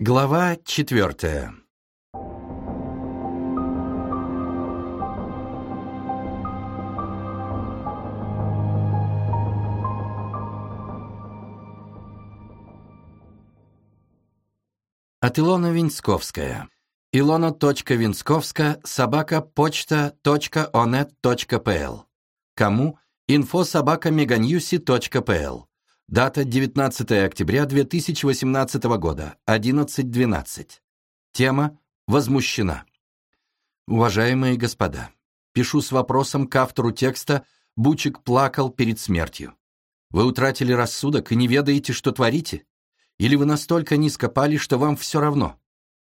Глава четвертая. От Илона Винсковская. Илона.винсковска собака почта.онет.пл Кому? Инфо собака меганьюси.пл Дата 19 октября 2018 года, 11.12. Тема «Возмущена». Уважаемые господа, пишу с вопросом к автору текста «Бучик плакал перед смертью». Вы утратили рассудок и не ведаете, что творите? Или вы настолько низко пали, что вам все равно?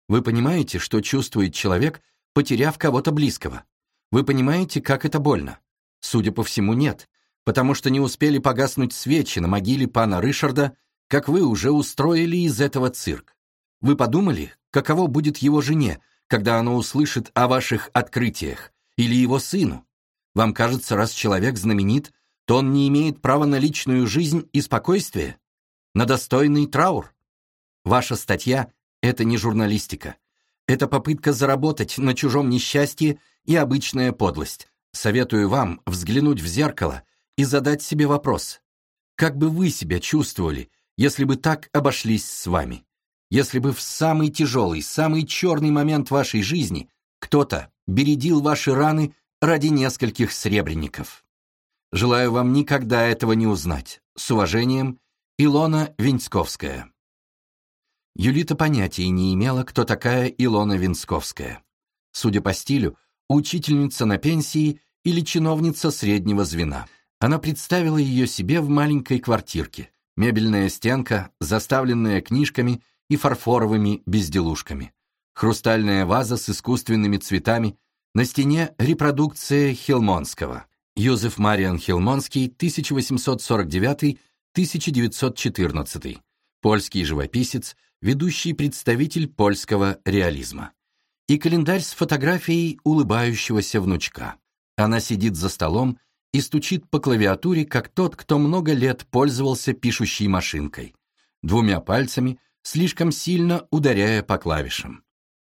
Вы понимаете, что чувствует человек, потеряв кого-то близкого? Вы понимаете, как это больно? Судя по всему, нет потому что не успели погаснуть свечи на могиле пана Ришарда, как вы уже устроили из этого цирк. Вы подумали, каково будет его жене, когда она услышит о ваших открытиях, или его сыну? Вам кажется, раз человек знаменит, то он не имеет права на личную жизнь и спокойствие? На достойный траур? Ваша статья — это не журналистика. Это попытка заработать на чужом несчастье и обычная подлость. Советую вам взглянуть в зеркало и задать себе вопрос, как бы вы себя чувствовали, если бы так обошлись с вами? Если бы в самый тяжелый, самый черный момент вашей жизни кто-то бередил ваши раны ради нескольких сребреников. Желаю вам никогда этого не узнать. С уважением, Илона Винсковская. Юлита понятия не имела, кто такая Илона Винсковская. Судя по стилю, учительница на пенсии или чиновница среднего звена – она представила ее себе в маленькой квартирке. Мебельная стенка, заставленная книжками и фарфоровыми безделушками. Хрустальная ваза с искусственными цветами. На стене репродукция Хилмонского. Юзеф Мариан Хилмонский, 1849-1914. Польский живописец, ведущий представитель польского реализма. И календарь с фотографией улыбающегося внучка. Она сидит за столом и стучит по клавиатуре, как тот, кто много лет пользовался пишущей машинкой, двумя пальцами, слишком сильно ударяя по клавишам.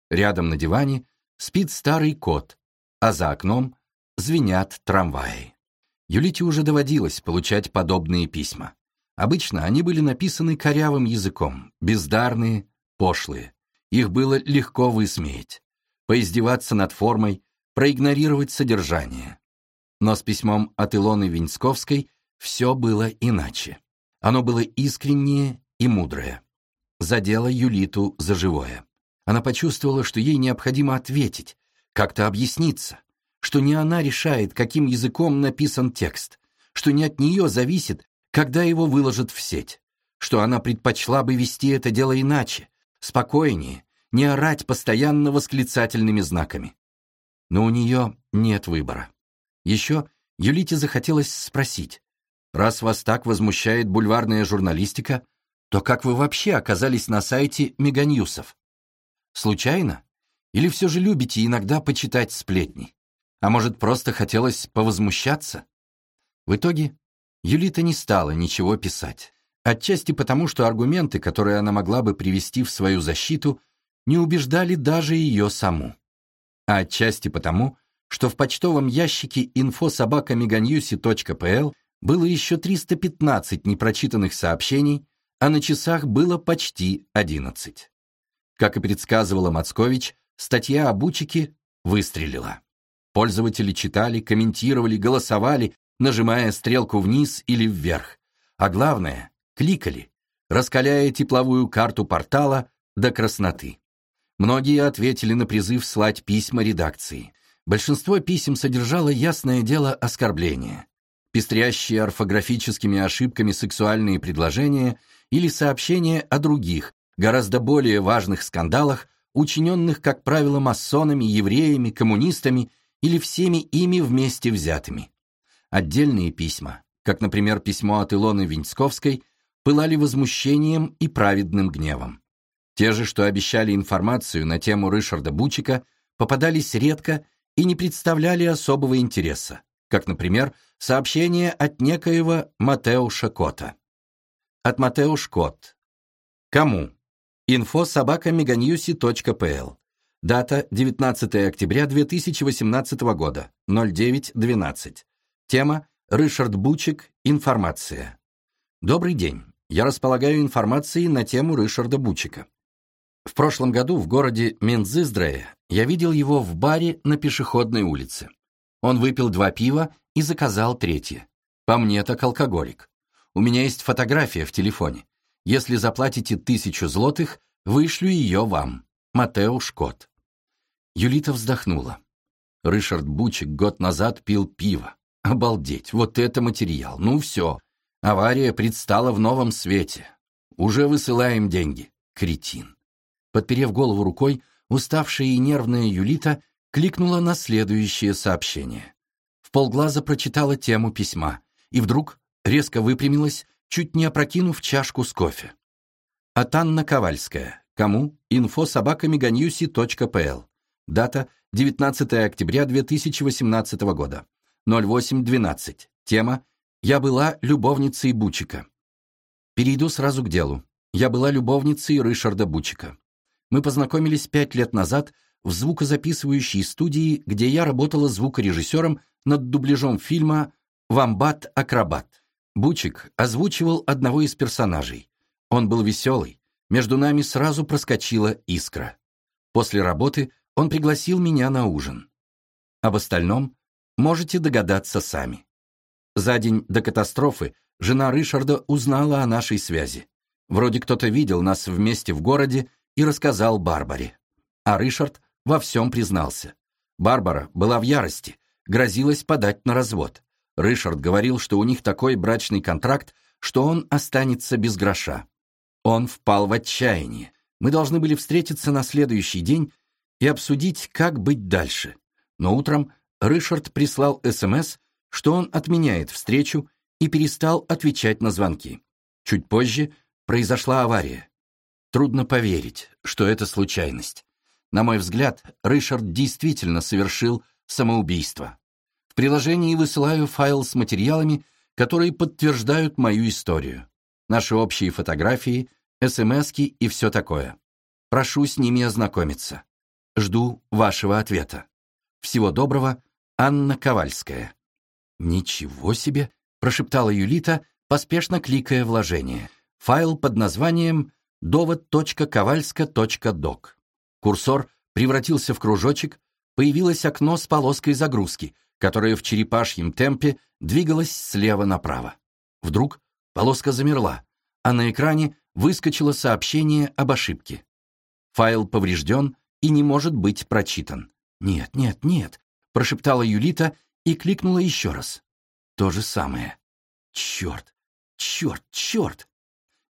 Рядом на диване спит старый кот, а за окном звенят трамваи. Юлите уже доводилось получать подобные письма. Обычно они были написаны корявым языком, бездарные, пошлые. Их было легко высмеять, поиздеваться над формой, проигнорировать содержание. Но с письмом от Илоны Винсковской все было иначе. Оно было искреннее и мудрое. Задело Юлиту за живое. Она почувствовала, что ей необходимо ответить, как-то объясниться, что не она решает, каким языком написан текст, что не от нее зависит, когда его выложат в сеть, что она предпочла бы вести это дело иначе, спокойнее, не орать постоянно восклицательными знаками. Но у нее нет выбора. Еще Юлите захотелось спросить, раз вас так возмущает бульварная журналистика, то как вы вообще оказались на сайте Меганьюсов? Случайно? Или все же любите иногда почитать сплетни? А может, просто хотелось повозмущаться? В итоге Юлита не стала ничего писать. Отчасти потому, что аргументы, которые она могла бы привести в свою защиту, не убеждали даже ее саму. А отчасти потому, что в почтовом ящике info.sobaka.meganewsi.pl было еще 315 непрочитанных сообщений, а на часах было почти 11. Как и предсказывала Мацкович, статья об Учике выстрелила. Пользователи читали, комментировали, голосовали, нажимая стрелку вниз или вверх. А главное, кликали, раскаляя тепловую карту портала до красноты. Многие ответили на призыв слать письма редакции. Большинство писем содержало ясное дело оскорбления, пестрящие орфографическими ошибками сексуальные предложения или сообщения о других, гораздо более важных скандалах, учиненных, как правило, масонами, евреями, коммунистами или всеми ими вместе взятыми. Отдельные письма, как, например, письмо от Илоны Винсковской, пылали возмущением и праведным гневом. Те же, что обещали информацию на тему Ришарда Бучика, попадались редко и не представляли особого интереса, как, например, сообщение от некоего Матеуша Кота. От Матеуш Кот. Кому? info.meganews.pl Дата 19 октября 2018 года, 09.12. Тема Ришард Бучик. Информация. Добрый день. Я располагаю информацией на тему Ришарда Бучика. В прошлом году в городе Мензиздрее я видел его в баре на пешеходной улице. Он выпил два пива и заказал третье. По мне так алкоголик. У меня есть фотография в телефоне. Если заплатите тысячу злотых, вышлю ее вам. Матео Шкот. Юлита вздохнула. Ришард Бучик год назад пил пиво. Обалдеть, вот это материал. Ну все. Авария предстала в новом свете. Уже высылаем деньги. Кретин. Подперев голову рукой, уставшая и нервная Юлита кликнула на следующее сообщение. В полглаза прочитала тему письма и вдруг резко выпрямилась, чуть не опрокинув чашку с кофе. От Анна Ковальская. Кому? info.meganews.pl. Дата 19 октября 2018 года. 08.12. Тема «Я была любовницей Бучика». Перейду сразу к делу. Я была любовницей Ришарда Бучика. Мы познакомились пять лет назад в звукозаписывающей студии, где я работала звукорежиссером над дубляжом фильма «Вамбат-акробат». Бучик озвучивал одного из персонажей. Он был веселый. Между нами сразу проскочила искра. После работы он пригласил меня на ужин. Об остальном можете догадаться сами. За день до катастрофы жена Ришарда узнала о нашей связи. Вроде кто-то видел нас вместе в городе и рассказал Барбаре. А Ришард во всем признался. Барбара была в ярости, грозилась подать на развод. Ришард говорил, что у них такой брачный контракт, что он останется без гроша. Он впал в отчаяние. Мы должны были встретиться на следующий день и обсудить, как быть дальше. Но утром Ришард прислал СМС, что он отменяет встречу и перестал отвечать на звонки. Чуть позже произошла авария. Трудно поверить, что это случайность. На мой взгляд, Ришард действительно совершил самоубийство. В приложении высылаю файл с материалами, которые подтверждают мою историю. Наши общие фотографии, СМСки и все такое. Прошу с ними ознакомиться. Жду вашего ответа. Всего доброго, Анна Ковальская. Ничего себе, прошептала Юлита, поспешно кликая вложение. Файл под названием довод.ковальска.док. Курсор превратился в кружочек, появилось окно с полоской загрузки, которая в черепашьем темпе двигалась слева направо. Вдруг полоска замерла, а на экране выскочило сообщение об ошибке. Файл поврежден, и не может быть прочитан. «Нет, нет, нет», — прошептала Юлита и кликнула еще раз. То же самое. «Черт, черт, черт!»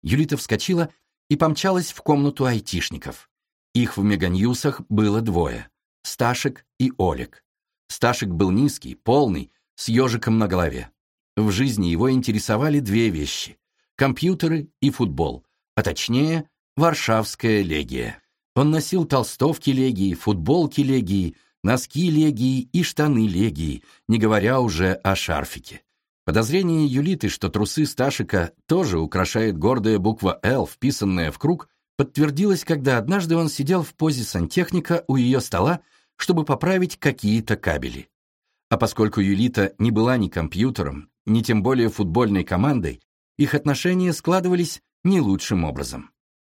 Юлита вскочила и помчалась в комнату айтишников. Их в Меганьюсах было двое — Сташек и Олег. Сташек был низкий, полный, с ежиком на голове. В жизни его интересовали две вещи — компьютеры и футбол, а точнее, Варшавская легия. Он носил толстовки легии, футболки легии, носки легии и штаны легии, не говоря уже о шарфике. Подозрение Юлиты, что трусы Сташика тоже украшает гордая буква «Л», вписанная в круг, подтвердилось, когда однажды он сидел в позе сантехника у ее стола, чтобы поправить какие-то кабели. А поскольку Юлита не была ни компьютером, ни тем более футбольной командой, их отношения складывались не лучшим образом.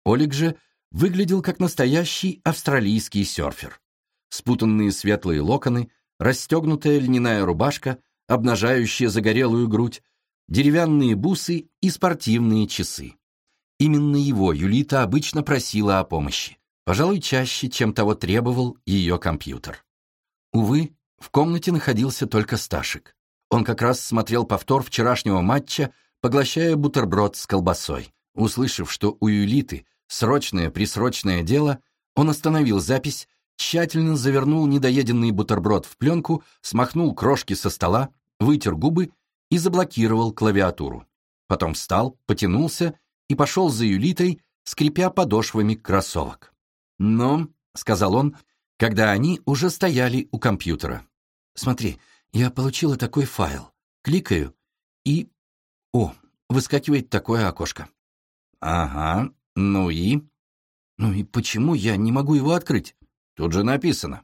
Олег же выглядел как настоящий австралийский серфер. Спутанные светлые локоны, расстегнутая льняная рубашка, обнажающая загорелую грудь, деревянные бусы и спортивные часы. Именно его Юлита обычно просила о помощи, пожалуй, чаще, чем того требовал ее компьютер. Увы, в комнате находился только Сташик. Он как раз смотрел повтор вчерашнего матча, поглощая бутерброд с колбасой. Услышав, что у Юлиты срочное-присрочное дело, он остановил запись, тщательно завернул недоеденный бутерброд в пленку, смахнул крошки со стола, вытер губы и заблокировал клавиатуру. Потом встал, потянулся и пошел за Юлитой, скрипя подошвами кроссовок. «Ну», — сказал он, когда они уже стояли у компьютера. «Смотри, я получила такой файл. Кликаю и... О, выскакивает такое окошко». «Ага, ну и?» «Ну и почему я не могу его открыть?» «Тут же написано».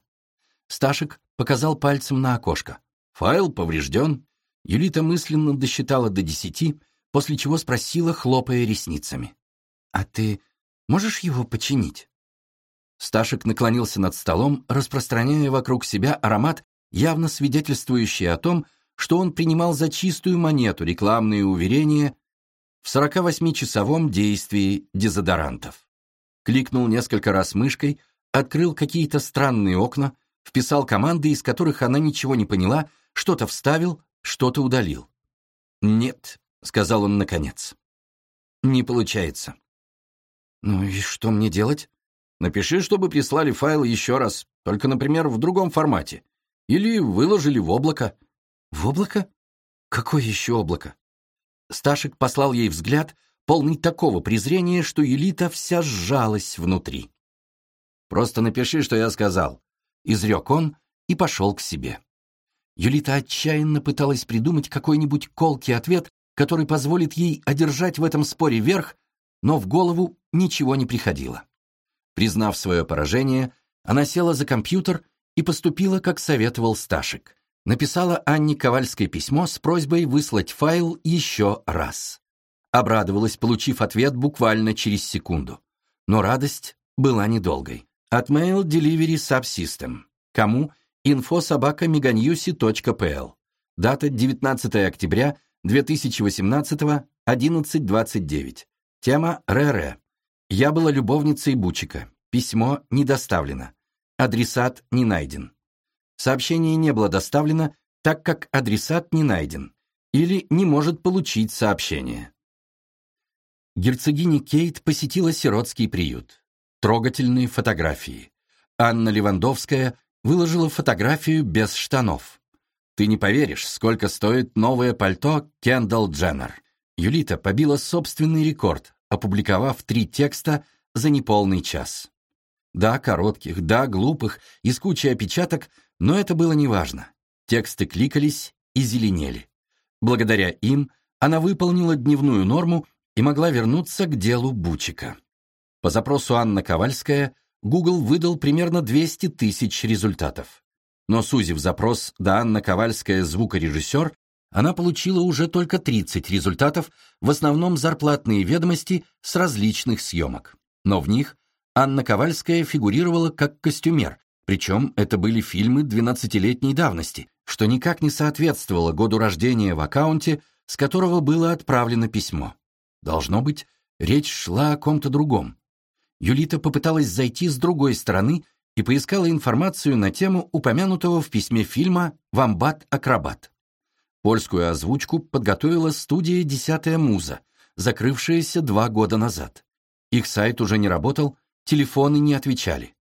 Сташек показал пальцем на окошко. «Файл поврежден». Юлита мысленно досчитала до десяти, после чего спросила, хлопая ресницами. «А ты можешь его починить?» Сташек наклонился над столом, распространяя вокруг себя аромат, явно свидетельствующий о том, что он принимал за чистую монету рекламные уверения в 48-часовом действии дезодорантов. Кликнул несколько раз мышкой, открыл какие-то странные окна, вписал команды, из которых она ничего не поняла, что-то вставил, что-то удалил. «Нет», — сказал он наконец. «Не получается». «Ну и что мне делать?» «Напиши, чтобы прислали файл еще раз, только, например, в другом формате. Или выложили в облако». «В облако? Какое еще облако?» Сташек послал ей взгляд, полный такого презрения, что Елита вся сжалась внутри. «Просто напиши, что я сказал», — изрек он и пошел к себе. Юлита отчаянно пыталась придумать какой-нибудь колкий ответ, который позволит ей одержать в этом споре верх, но в голову ничего не приходило. Признав свое поражение, она села за компьютер и поступила, как советовал Сташек написала Анне Ковальской письмо с просьбой выслать файл еще раз. Обрадовалась, получив ответ буквально через секунду. Но радость была недолгой. От Mail Delivery Subsystem. Кому? info.meganewsy.pl. Дата 19 октября 2018, 11.29. Тема РР. Я была любовницей Бучика. Письмо не доставлено. Адресат не найден. Сообщение не было доставлено, так как адресат не найден или не может получить сообщение. Герцогиня Кейт посетила сиротский приют. Трогательные фотографии. Анна Левандовская выложила фотографию без штанов. Ты не поверишь, сколько стоит новое пальто Кендалл Дженнер. Юлита побила собственный рекорд, опубликовав три текста за неполный час. Да, коротких, да, глупых, и с кучей опечаток, но это было неважно. Тексты кликались и зеленели. Благодаря им она выполнила дневную норму и могла вернуться к делу Бучика. По запросу Анна Ковальская Google выдал примерно 200 тысяч результатов. Но сузив запрос до Анна Ковальская звукорежиссер, она получила уже только 30 результатов, в основном зарплатные ведомости с различных съемок. Но в них Анна Ковальская фигурировала как костюмер, причем это были фильмы 12-летней давности, что никак не соответствовало году рождения в аккаунте, с которого было отправлено письмо. Должно быть, речь шла о ком-то другом. Юлита попыталась зайти с другой стороны и поискала информацию на тему упомянутого в письме фильма «Вамбат-акробат». Польскую озвучку подготовила студия «Десятая муза», закрывшаяся два года назад. Их сайт уже не работал, телефоны не отвечали.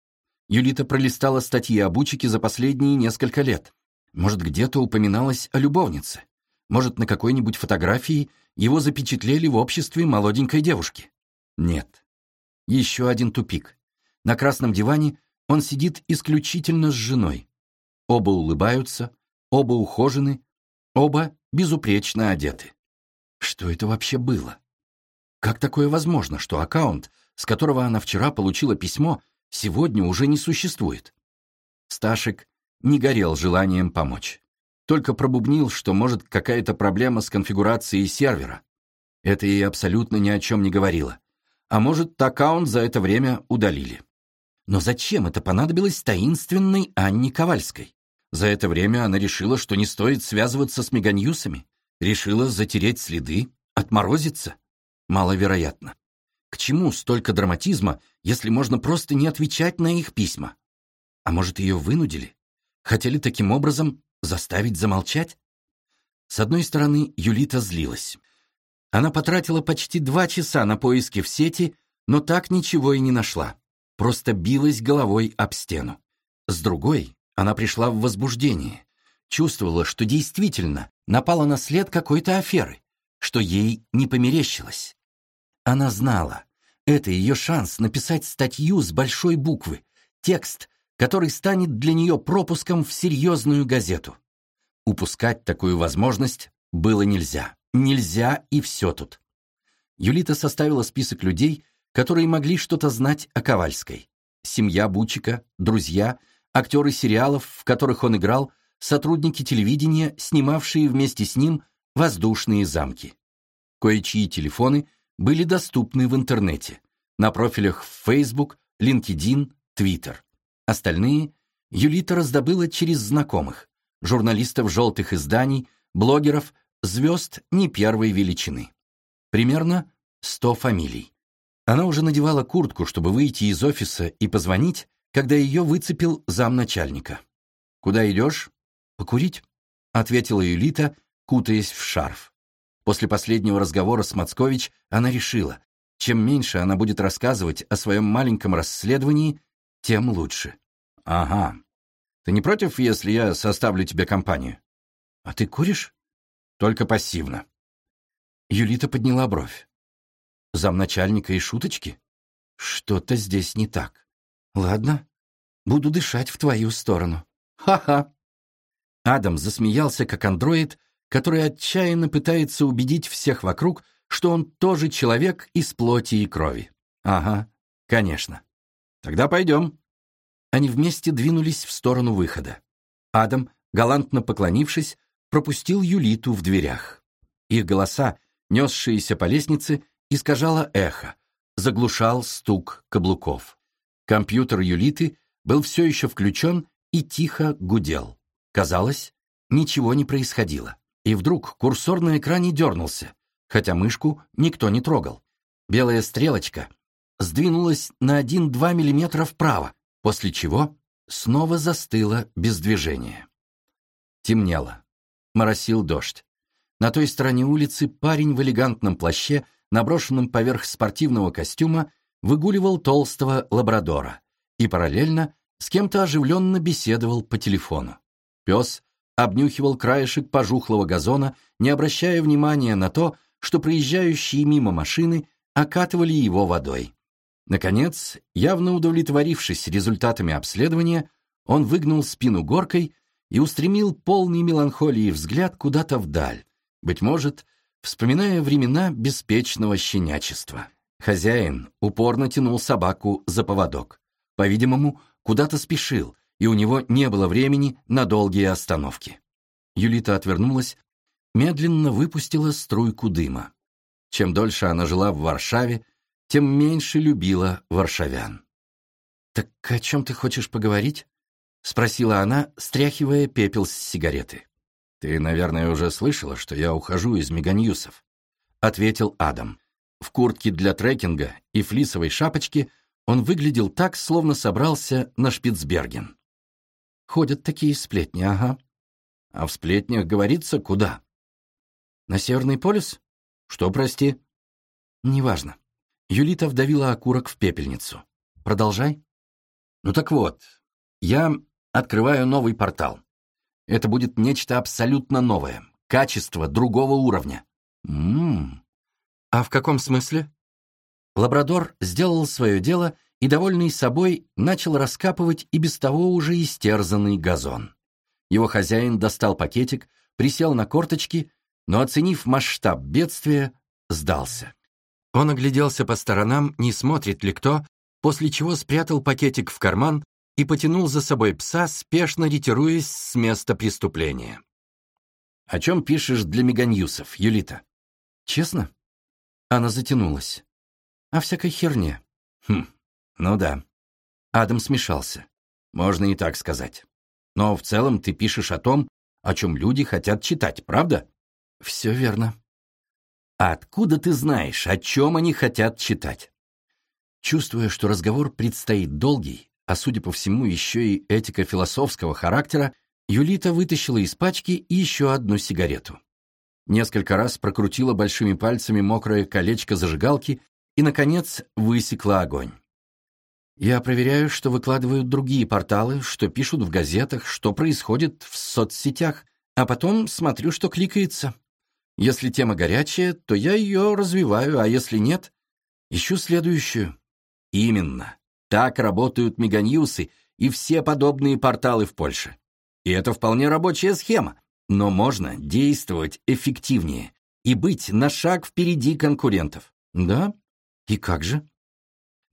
Юлита пролистала статьи об Учике за последние несколько лет. Может, где-то упоминалось о любовнице. Может, на какой-нибудь фотографии его запечатлели в обществе молоденькой девушки. Нет. Еще один тупик. На красном диване он сидит исключительно с женой. Оба улыбаются, оба ухожены, оба безупречно одеты. Что это вообще было? Как такое возможно, что аккаунт, с которого она вчера получила письмо, сегодня уже не существует. Сташек не горел желанием помочь. Только пробубнил, что может какая-то проблема с конфигурацией сервера. Это ей абсолютно ни о чем не говорило. А может, аккаунт за это время удалили. Но зачем это понадобилось таинственной Анне Ковальской? За это время она решила, что не стоит связываться с меганьюсами? Решила затереть следы? Отморозиться? Маловероятно. К чему столько драматизма, если можно просто не отвечать на их письма? А может, ее вынудили? Хотели таким образом заставить замолчать? С одной стороны, Юлита злилась. Она потратила почти два часа на поиски в сети, но так ничего и не нашла. Просто билась головой об стену. С другой, она пришла в возбуждение. Чувствовала, что действительно напала на след какой-то аферы, что ей не померещилось. Она знала. Это ее шанс написать статью с большой буквы, текст, который станет для нее пропуском в серьезную газету. Упускать такую возможность было нельзя. Нельзя и все тут. Юлита составила список людей, которые могли что-то знать о Ковальской. Семья Бучика, друзья, актеры сериалов, в которых он играл, сотрудники телевидения, снимавшие вместе с ним воздушные замки. Кое-чьи телефоны были доступны в интернете, на профилях в Facebook, LinkedIn, Twitter. Остальные Юлита раздобыла через знакомых, журналистов желтых изданий, блогеров, звезд не первой величины. Примерно 100 фамилий. Она уже надевала куртку, чтобы выйти из офиса и позвонить, когда ее выцепил замначальника. «Куда идешь?» «Покурить», — ответила Юлита, кутаясь в шарф. После последнего разговора с Мацкович она решила, чем меньше она будет рассказывать о своем маленьком расследовании, тем лучше. «Ага. Ты не против, если я составлю тебе компанию?» «А ты куришь?» «Только пассивно». Юлита подняла бровь. «Замначальника и шуточки? Что-то здесь не так. Ладно, буду дышать в твою сторону. Ха-ха!» Адам засмеялся, как андроид, который отчаянно пытается убедить всех вокруг, что он тоже человек из плоти и крови. Ага, конечно. Тогда пойдем. Они вместе двинулись в сторону выхода. Адам, галантно поклонившись, пропустил Юлиту в дверях. Их голоса, несшиеся по лестнице, искажало эхо, заглушал стук каблуков. Компьютер Юлиты был все еще включен и тихо гудел. Казалось, ничего не происходило. И вдруг курсор на экране дернулся, хотя мышку никто не трогал. Белая стрелочка сдвинулась на 1-2 мм вправо, после чего снова застыла без движения. Темнело. Моросил дождь. На той стороне улицы парень в элегантном плаще, наброшенном поверх спортивного костюма, выгуливал толстого лабрадора и параллельно с кем-то оживленно беседовал по телефону. Пес обнюхивал краешек пожухлого газона, не обращая внимания на то, что проезжающие мимо машины окатывали его водой. Наконец, явно удовлетворившись результатами обследования, он выгнул спину горкой и устремил полный меланхолии взгляд куда-то вдаль, быть может, вспоминая времена беспечного щенячества. Хозяин упорно тянул собаку за поводок. По-видимому, куда-то спешил, и у него не было времени на долгие остановки. Юлита отвернулась, медленно выпустила струйку дыма. Чем дольше она жила в Варшаве, тем меньше любила варшавян. «Так о чем ты хочешь поговорить?» — спросила она, стряхивая пепел с сигареты. «Ты, наверное, уже слышала, что я ухожу из Меганьюсов», — ответил Адам. В куртке для трекинга и флисовой шапочке он выглядел так, словно собрался на Шпицберген. Ходят такие сплетни, ага. А в сплетнях говорится куда? На Северный полюс? Что, прости? Неважно. Юлита вдавила окурок в пепельницу. Продолжай. Ну так вот, я открываю новый портал. Это будет нечто абсолютно новое, качество другого уровня. Ммм. А в каком смысле? Лабрадор сделал свое дело и, довольный собой, начал раскапывать и без того уже истерзанный газон. Его хозяин достал пакетик, присел на корточки, но, оценив масштаб бедствия, сдался. Он огляделся по сторонам, не смотрит ли кто, после чего спрятал пакетик в карман и потянул за собой пса, спешно ретируясь с места преступления. «О чем пишешь для Меганьюсов, Юлита?» «Честно?» Она затянулась. «О всякой херне». «Хм, ну да. Адам смешался. Можно и так сказать. Но в целом ты пишешь о том, о чем люди хотят читать, правда? Все верно. А откуда ты знаешь, о чем они хотят читать? Чувствуя, что разговор предстоит долгий, а судя по всему еще и этика философского характера, Юлита вытащила из пачки еще одну сигарету. Несколько раз прокрутила большими пальцами мокрое колечко зажигалки и, наконец, высекла огонь. Я проверяю, что выкладывают другие порталы, что пишут в газетах, что происходит в соцсетях, а потом смотрю, что кликается. Если тема горячая, то я ее развиваю, а если нет, ищу следующую. Именно. Так работают меганьюсы и все подобные порталы в Польше. И это вполне рабочая схема. Но можно действовать эффективнее и быть на шаг впереди конкурентов. Да? И как же?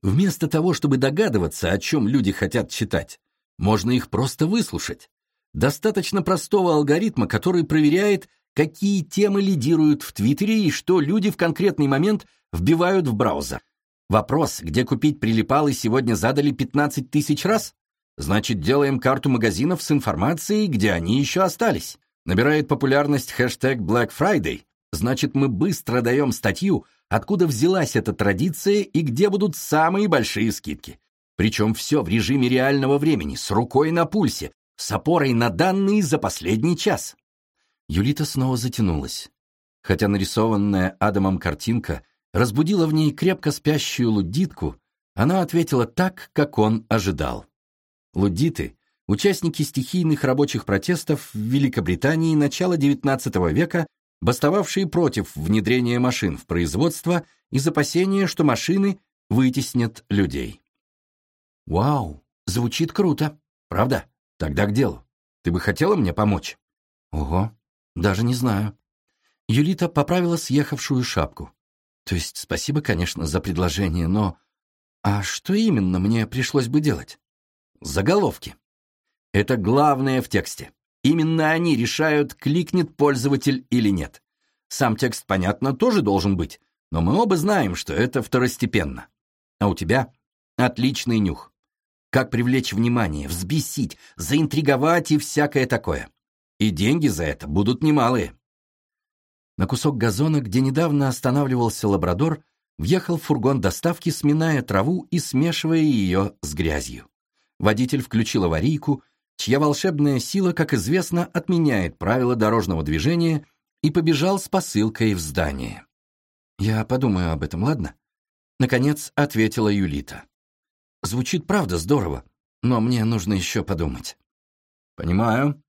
Вместо того, чтобы догадываться, о чем люди хотят читать, можно их просто выслушать. Достаточно простого алгоритма, который проверяет, какие темы лидируют в Твиттере и что люди в конкретный момент вбивают в браузер. Вопрос, где купить прилипалы, сегодня задали 15 тысяч раз? Значит, делаем карту магазинов с информацией, где они еще остались. Набирает популярность хэштег Black Friday. Значит, мы быстро даем статью, откуда взялась эта традиция и где будут самые большие скидки. Причем все в режиме реального времени, с рукой на пульсе, с опорой на данные за последний час. Юлита снова затянулась. Хотя нарисованная Адамом картинка разбудила в ней крепко спящую луддитку, она ответила так, как он ожидал. Луддиты — участники стихийных рабочих протестов в Великобритании начала XIX века, бастовавшие против внедрения машин в производство из опасения, что машины вытеснят людей. «Вау, звучит круто, правда? Тогда к делу. Ты бы хотела мне помочь?» «Ого, даже не знаю». Юлита поправила съехавшую шапку. «То есть спасибо, конечно, за предложение, но... А что именно мне пришлось бы делать?» Заголовки. Это главное в тексте. Именно они решают, кликнет пользователь или нет. Сам текст, понятно, тоже должен быть, но мы оба знаем, что это второстепенно. А у тебя отличный нюх. Как привлечь внимание, взбесить, заинтриговать и всякое такое. И деньги за это будут немалые. На кусок газона, где недавно останавливался лабрадор, въехал фургон доставки, сминая траву и смешивая ее с грязью. Водитель включил аварийку, чья волшебная сила, как известно, отменяет правила дорожного движения, и побежал с посылкой в здание. «Я подумаю об этом, ладно?» Наконец ответила Юлита. «Звучит правда здорово, но мне нужно еще подумать». «Понимаю.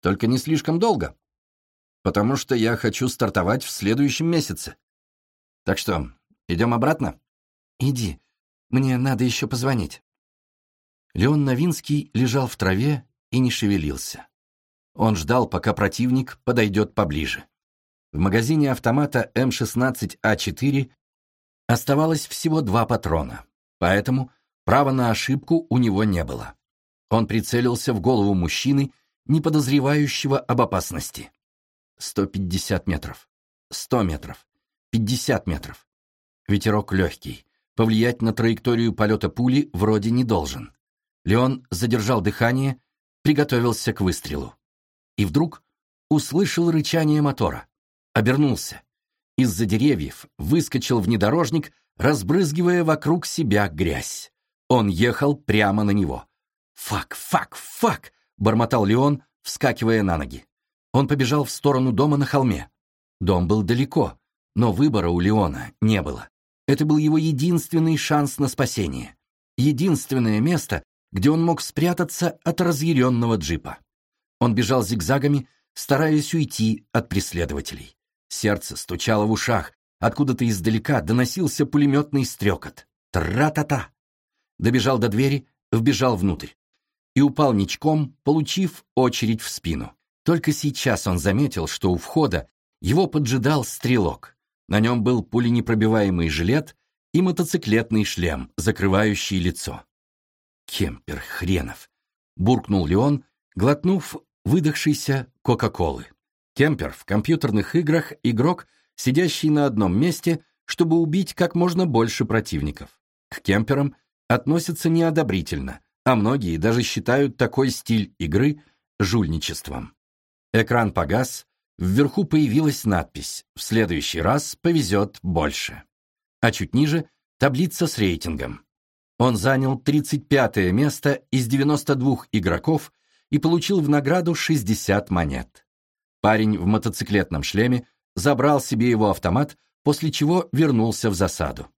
Только не слишком долго. Потому что я хочу стартовать в следующем месяце. Так что, идем обратно?» «Иди. Мне надо еще позвонить». Леон Новинский лежал в траве и не шевелился. Он ждал, пока противник подойдет поближе. В магазине автомата М16А4 оставалось всего два патрона, поэтому права на ошибку у него не было. Он прицелился в голову мужчины, не подозревающего об опасности. 150 метров, 100 метров, 50 метров. Ветерок легкий, повлиять на траекторию полета пули вроде не должен. Леон задержал дыхание, приготовился к выстрелу. И вдруг услышал рычание мотора. Обернулся. Из-за деревьев выскочил внедорожник, разбрызгивая вокруг себя грязь. Он ехал прямо на него. «Фак, фак, фак!» — бормотал Леон, вскакивая на ноги. Он побежал в сторону дома на холме. Дом был далеко, но выбора у Леона не было. Это был его единственный шанс на спасение. Единственное место, где он мог спрятаться от разъяренного джипа. Он бежал зигзагами, стараясь уйти от преследователей. Сердце стучало в ушах, откуда-то издалека доносился пулеметный стрекот. Тра-та-та! Добежал до двери, вбежал внутрь. И упал ничком, получив очередь в спину. Только сейчас он заметил, что у входа его поджидал стрелок. На нем был пуленепробиваемый жилет и мотоциклетный шлем, закрывающий лицо. Кемпер хренов! Буркнул Леон, глотнув выдохшейся Кока-Колы. Кемпер в компьютерных играх игрок, сидящий на одном месте, чтобы убить как можно больше противников. К кемперам относятся неодобрительно, а многие даже считают такой стиль игры жульничеством. Экран погас, вверху появилась надпись «В следующий раз повезет больше». А чуть ниже — таблица с рейтингом. Он занял 35 место из 92 игроков и получил в награду 60 монет. Парень в мотоциклетном шлеме забрал себе его автомат, после чего вернулся в засаду.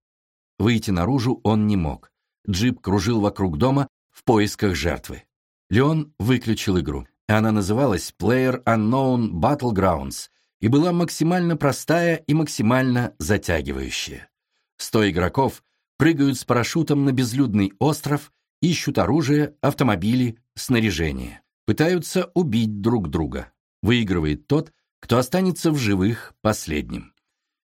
Выйти наружу он не мог. Джип кружил вокруг дома в поисках жертвы. Леон выключил игру. Она называлась Player Unknown Battlegrounds и была максимально простая и максимально затягивающая. Сто игроков прыгают с парашютом на безлюдный остров, ищут оружие, автомобили, снаряжение. Пытаются убить друг друга. Выигрывает тот, кто останется в живых последним.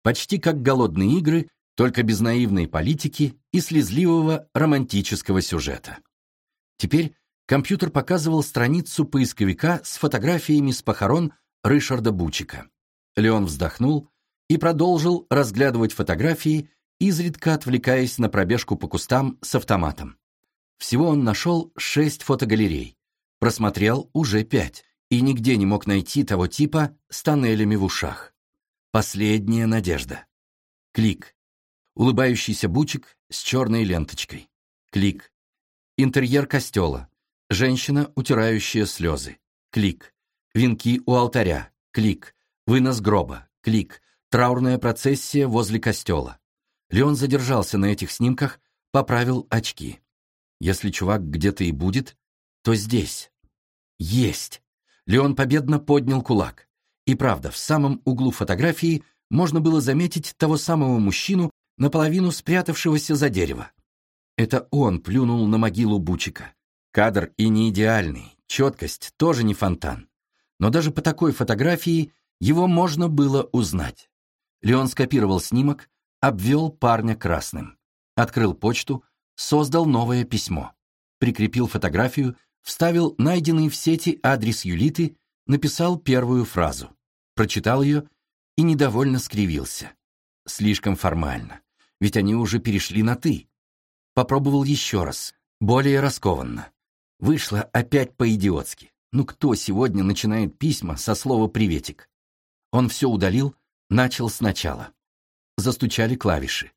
Почти как голодные игры, только без наивной политики и слезливого романтического сюжета. Теперь компьютер показывал страницу поисковика с фотографиями с похорон Ришарда Бучика. Леон вздохнул и продолжил разглядывать фотографии, изредка отвлекаясь на пробежку по кустам с автоматом. Всего он нашел шесть фотогалерей, просмотрел уже пять и нигде не мог найти того типа с тоннелями в ушах. Последняя надежда. Клик. Улыбающийся бучик с черной ленточкой. Клик. Интерьер костела. Женщина, утирающая слезы. Клик. Венки у алтаря. Клик. Вынос гроба. Клик. Траурная процессия возле костела. Леон задержался на этих снимках, поправил очки. Если чувак где-то и будет, то здесь. Есть. Леон победно поднял кулак. И правда, в самом углу фотографии можно было заметить того самого мужчину, наполовину спрятавшегося за дерево. Это он плюнул на могилу Бучика. Кадр и не идеальный, четкость тоже не фонтан. Но даже по такой фотографии его можно было узнать. Леон скопировал снимок, обвел парня красным. Открыл почту, создал новое письмо, прикрепил фотографию, вставил найденный в сети адрес Юлиты, написал первую фразу, прочитал ее и недовольно скривился. Слишком формально, ведь они уже перешли на «ты». Попробовал еще раз, более раскованно. Вышло опять по-идиотски. Ну кто сегодня начинает письма со слова «приветик»? Он все удалил, начал сначала. Застучали клавиши.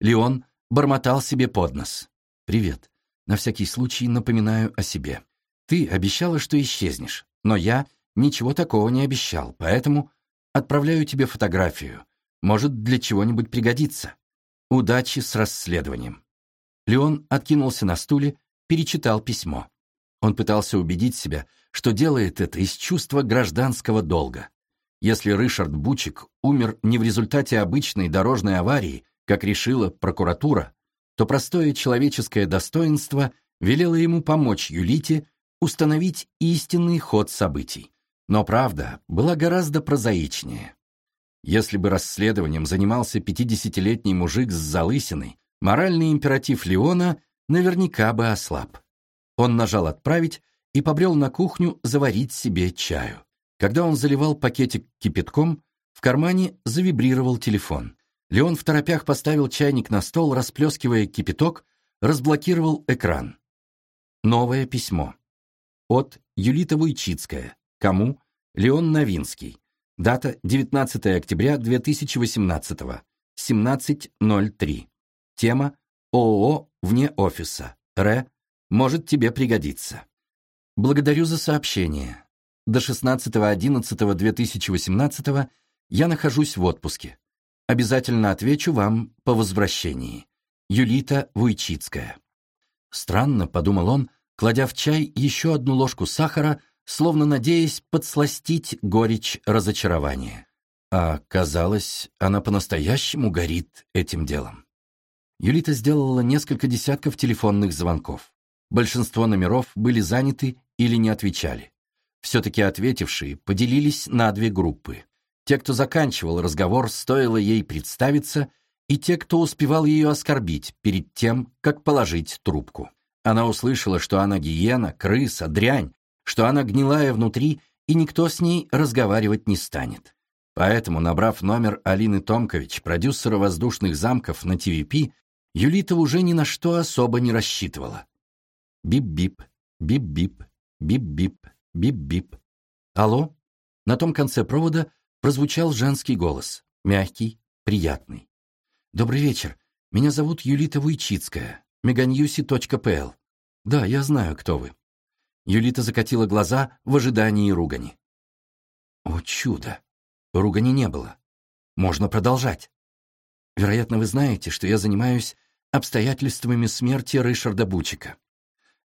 Леон бормотал себе под нос. «Привет. На всякий случай напоминаю о себе. Ты обещала, что исчезнешь, но я ничего такого не обещал, поэтому отправляю тебе фотографию. Может, для чего-нибудь пригодится. Удачи с расследованием». Леон откинулся на стуле, перечитал письмо. Он пытался убедить себя, что делает это из чувства гражданского долга. Если Ришард Бучик умер не в результате обычной дорожной аварии, как решила прокуратура, то простое человеческое достоинство велело ему помочь Юлите установить истинный ход событий. Но правда была гораздо прозаичнее. Если бы расследованием занимался 50-летний мужик с залысиной, моральный императив Леона наверняка бы ослаб. Он нажал «Отправить» и побрел на кухню заварить себе чаю. Когда он заливал пакетик кипятком, в кармане завибрировал телефон. Леон в торопях поставил чайник на стол, расплескивая кипяток, разблокировал экран. Новое письмо. От Юлита Вуйчицкая. Кому? Леон Новинский. Дата 19 октября 2018. 17.03. Тема ООО вне офиса. Р. Может тебе пригодиться. Благодарю за сообщение. До 16.11.2018 я нахожусь в отпуске. Обязательно отвечу вам по возвращении. Юлита Вуйчицкая. Странно, подумал он, кладя в чай еще одну ложку сахара, словно надеясь подсластить горечь разочарования. А казалось, она по-настоящему горит этим делом. Юлита сделала несколько десятков телефонных звонков. Большинство номеров были заняты или не отвечали. Все-таки ответившие поделились на две группы. Те, кто заканчивал разговор, стоило ей представиться, и те, кто успевал ее оскорбить перед тем, как положить трубку. Она услышала, что она гиена, крыса, дрянь, что она гнилая внутри, и никто с ней разговаривать не станет. Поэтому, набрав номер Алины Томкович, продюсера «Воздушных замков» на ТВП, Юлита уже ни на что особо не рассчитывала. Бип-бип, бип-бип, бип-бип, бип-бип. Алло? На том конце провода прозвучал женский голос, мягкий, приятный. «Добрый вечер. Меня зовут Юлита Вуйчицкая, meganewsy.pl. Да, я знаю, кто вы». Юлита закатила глаза в ожидании ругани. «О, чудо! Ругани не было. Можно продолжать. Вероятно, вы знаете, что я занимаюсь обстоятельствами смерти Ришарда Бучика».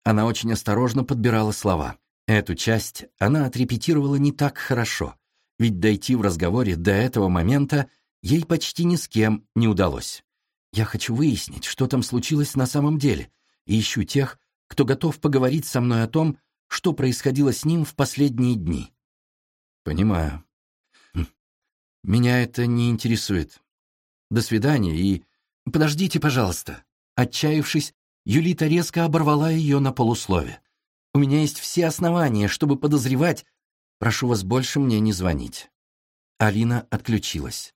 Она очень осторожно подбирала слова. Эту часть она отрепетировала не так хорошо, ведь дойти в разговоре до этого момента ей почти ни с кем не удалось. Я хочу выяснить, что там случилось на самом деле, и ищу тех, кто готов поговорить со мной о том, что происходило с ним в последние дни. Понимаю. Хм. Меня это не интересует. До свидания и подождите, пожалуйста». Отчаявшись, Юлита резко оборвала ее на полуслове. «У меня есть все основания, чтобы подозревать. Прошу вас больше мне не звонить». Алина отключилась.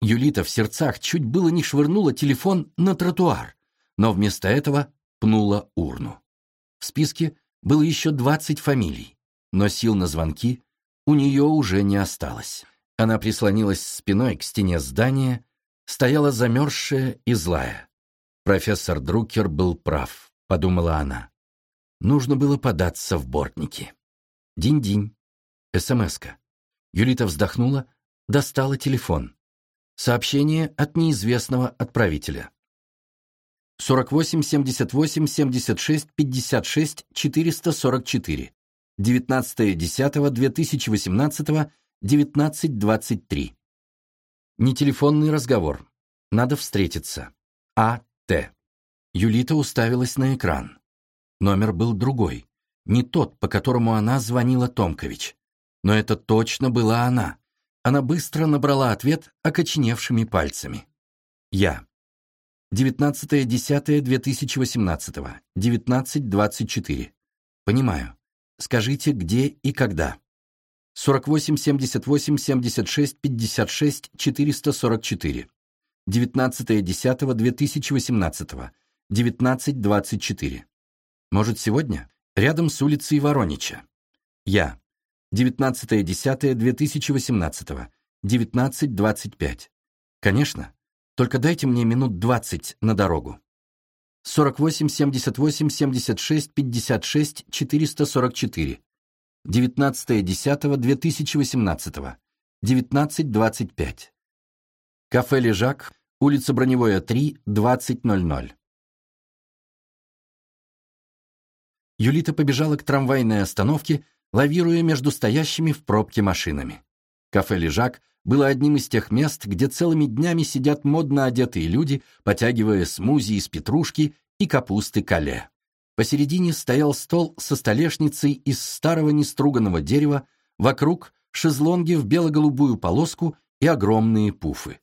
Юлита в сердцах чуть было не швырнула телефон на тротуар, но вместо этого пнула урну. В списке было еще 20 фамилий, но сил на звонки у нее уже не осталось. Она прислонилась спиной к стене здания, стояла замерзшая и злая. Профессор Друкер был прав, подумала она. Нужно было податься в бортники. Динь-динь. СМС-ка. Юлита вздохнула, достала телефон. Сообщение от неизвестного отправителя. 48 78 76 56 444. 19.10.2018, 19.23. Не телефонный разговор. Надо встретиться. А. Т. Юлита уставилась на экран. Номер был другой. Не тот, по которому она звонила Томкович. Но это точно была она. Она быстро набрала ответ окоченевшими пальцами. Я. 19.10.2018. 19.24. Понимаю. Скажите, где и когда. 48 78 76 56 444. 19.10.2018. 19.24. Может, сегодня? Рядом с улицей Воронича. Я. 19.10.2018. 19.25. Конечно. Только дайте мне минут 20 на дорогу. 48, 78, 76, 56, 444. 19.10.2018. 19.25. Кафе «Лежак», улица Броневая, 3, 20.00. Юлита побежала к трамвайной остановке, лавируя между стоящими в пробке машинами. Кафе «Лежак» было одним из тех мест, где целыми днями сидят модно одетые люди, потягивая смузи из петрушки и капусты кале. Посередине стоял стол со столешницей из старого неструганного дерева, вокруг шезлонги в бело-голубую полоску и огромные пуфы.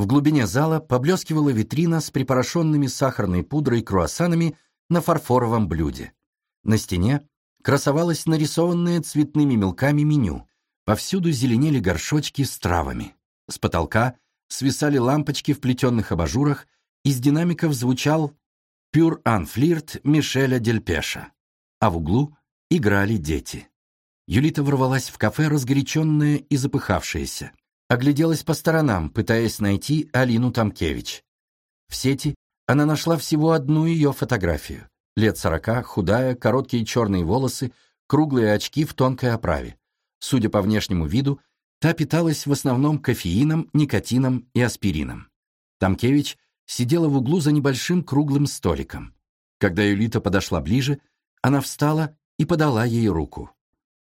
В глубине зала поблескивала витрина с припорошенными сахарной пудрой круассанами на фарфоровом блюде. На стене красовалось нарисованное цветными мелками меню, Повсюду зеленели горшочки с травами. С потолка свисали лампочки в плетенных абажурах, из динамиков звучал «Пюр ан флирт» Мишеля Дельпеша, а в углу играли дети. Юлита ворвалась в кафе, разгоряченная и запыхавшаяся. Огляделась по сторонам, пытаясь найти Алину Тамкевич. В сети она нашла всего одну ее фотографию. Лет сорока, худая, короткие черные волосы, круглые очки в тонкой оправе. Судя по внешнему виду, та питалась в основном кофеином, никотином и аспирином. Тамкевич сидела в углу за небольшим круглым столиком. Когда Юлита подошла ближе, она встала и подала ей руку.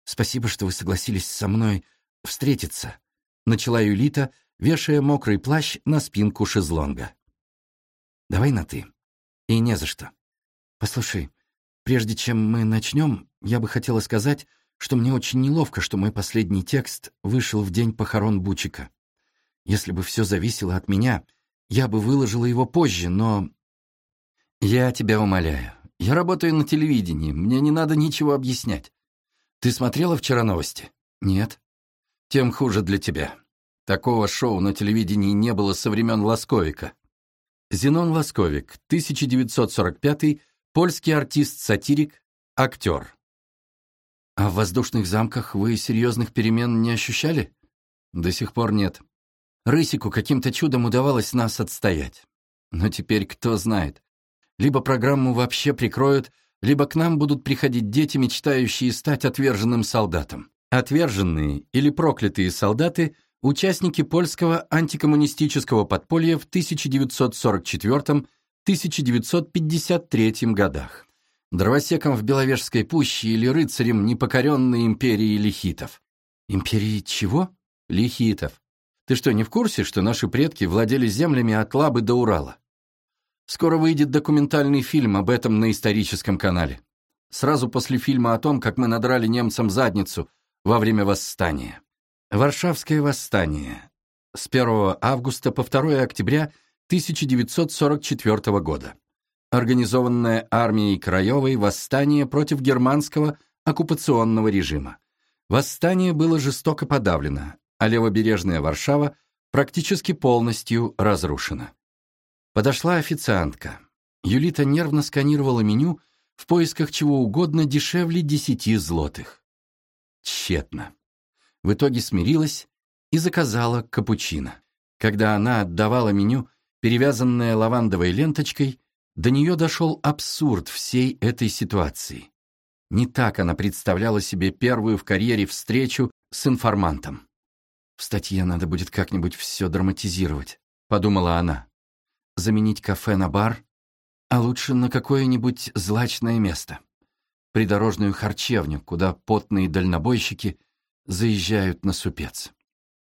«Спасибо, что вы согласились со мной встретиться», — начала Юлита, вешая мокрый плащ на спинку шезлонга. «Давай на «ты». И не за что. Послушай, прежде чем мы начнем, я бы хотела сказать, что мне очень неловко, что мой последний текст вышел в день похорон Бучика. Если бы все зависело от меня, я бы выложила его позже, но... Я тебя умоляю. Я работаю на телевидении, мне не надо ничего объяснять. Ты смотрела вчера новости? Нет. Тем хуже для тебя. Такого шоу на телевидении не было со времен Ласковика. Зенон Ласковик, 1945 польский артист-сатирик, актер. А в воздушных замках вы серьезных перемен не ощущали? До сих пор нет. Рысику каким-то чудом удавалось нас отстоять. Но теперь кто знает. Либо программу вообще прикроют, либо к нам будут приходить дети, мечтающие стать отверженным солдатом. Отверженные или проклятые солдаты – участники польского антикоммунистического подполья в 1944-1953 годах дровосеком в Беловежской пуще или рыцарем непокоренной империи лихитов. Империи чего? Лихитов. Ты что, не в курсе, что наши предки владели землями от Лабы до Урала? Скоро выйдет документальный фильм об этом на историческом канале. Сразу после фильма о том, как мы надрали немцам задницу во время восстания. Варшавское восстание. С 1 августа по 2 октября 1944 года. Организованное армией Краевой восстание против германского оккупационного режима. Восстание было жестоко подавлено, а левобережная Варшава практически полностью разрушена. Подошла официантка. Юлита нервно сканировала меню в поисках чего угодно дешевле десяти злотых. Тщетно. В итоге смирилась и заказала капучино. Когда она отдавала меню, перевязанное лавандовой ленточкой, до нее дошел абсурд всей этой ситуации. Не так она представляла себе первую в карьере встречу с информантом. «В статье надо будет как-нибудь все драматизировать», — подумала она. «Заменить кафе на бар, а лучше на какое-нибудь злачное место. Придорожную харчевню, куда потные дальнобойщики заезжают на супец.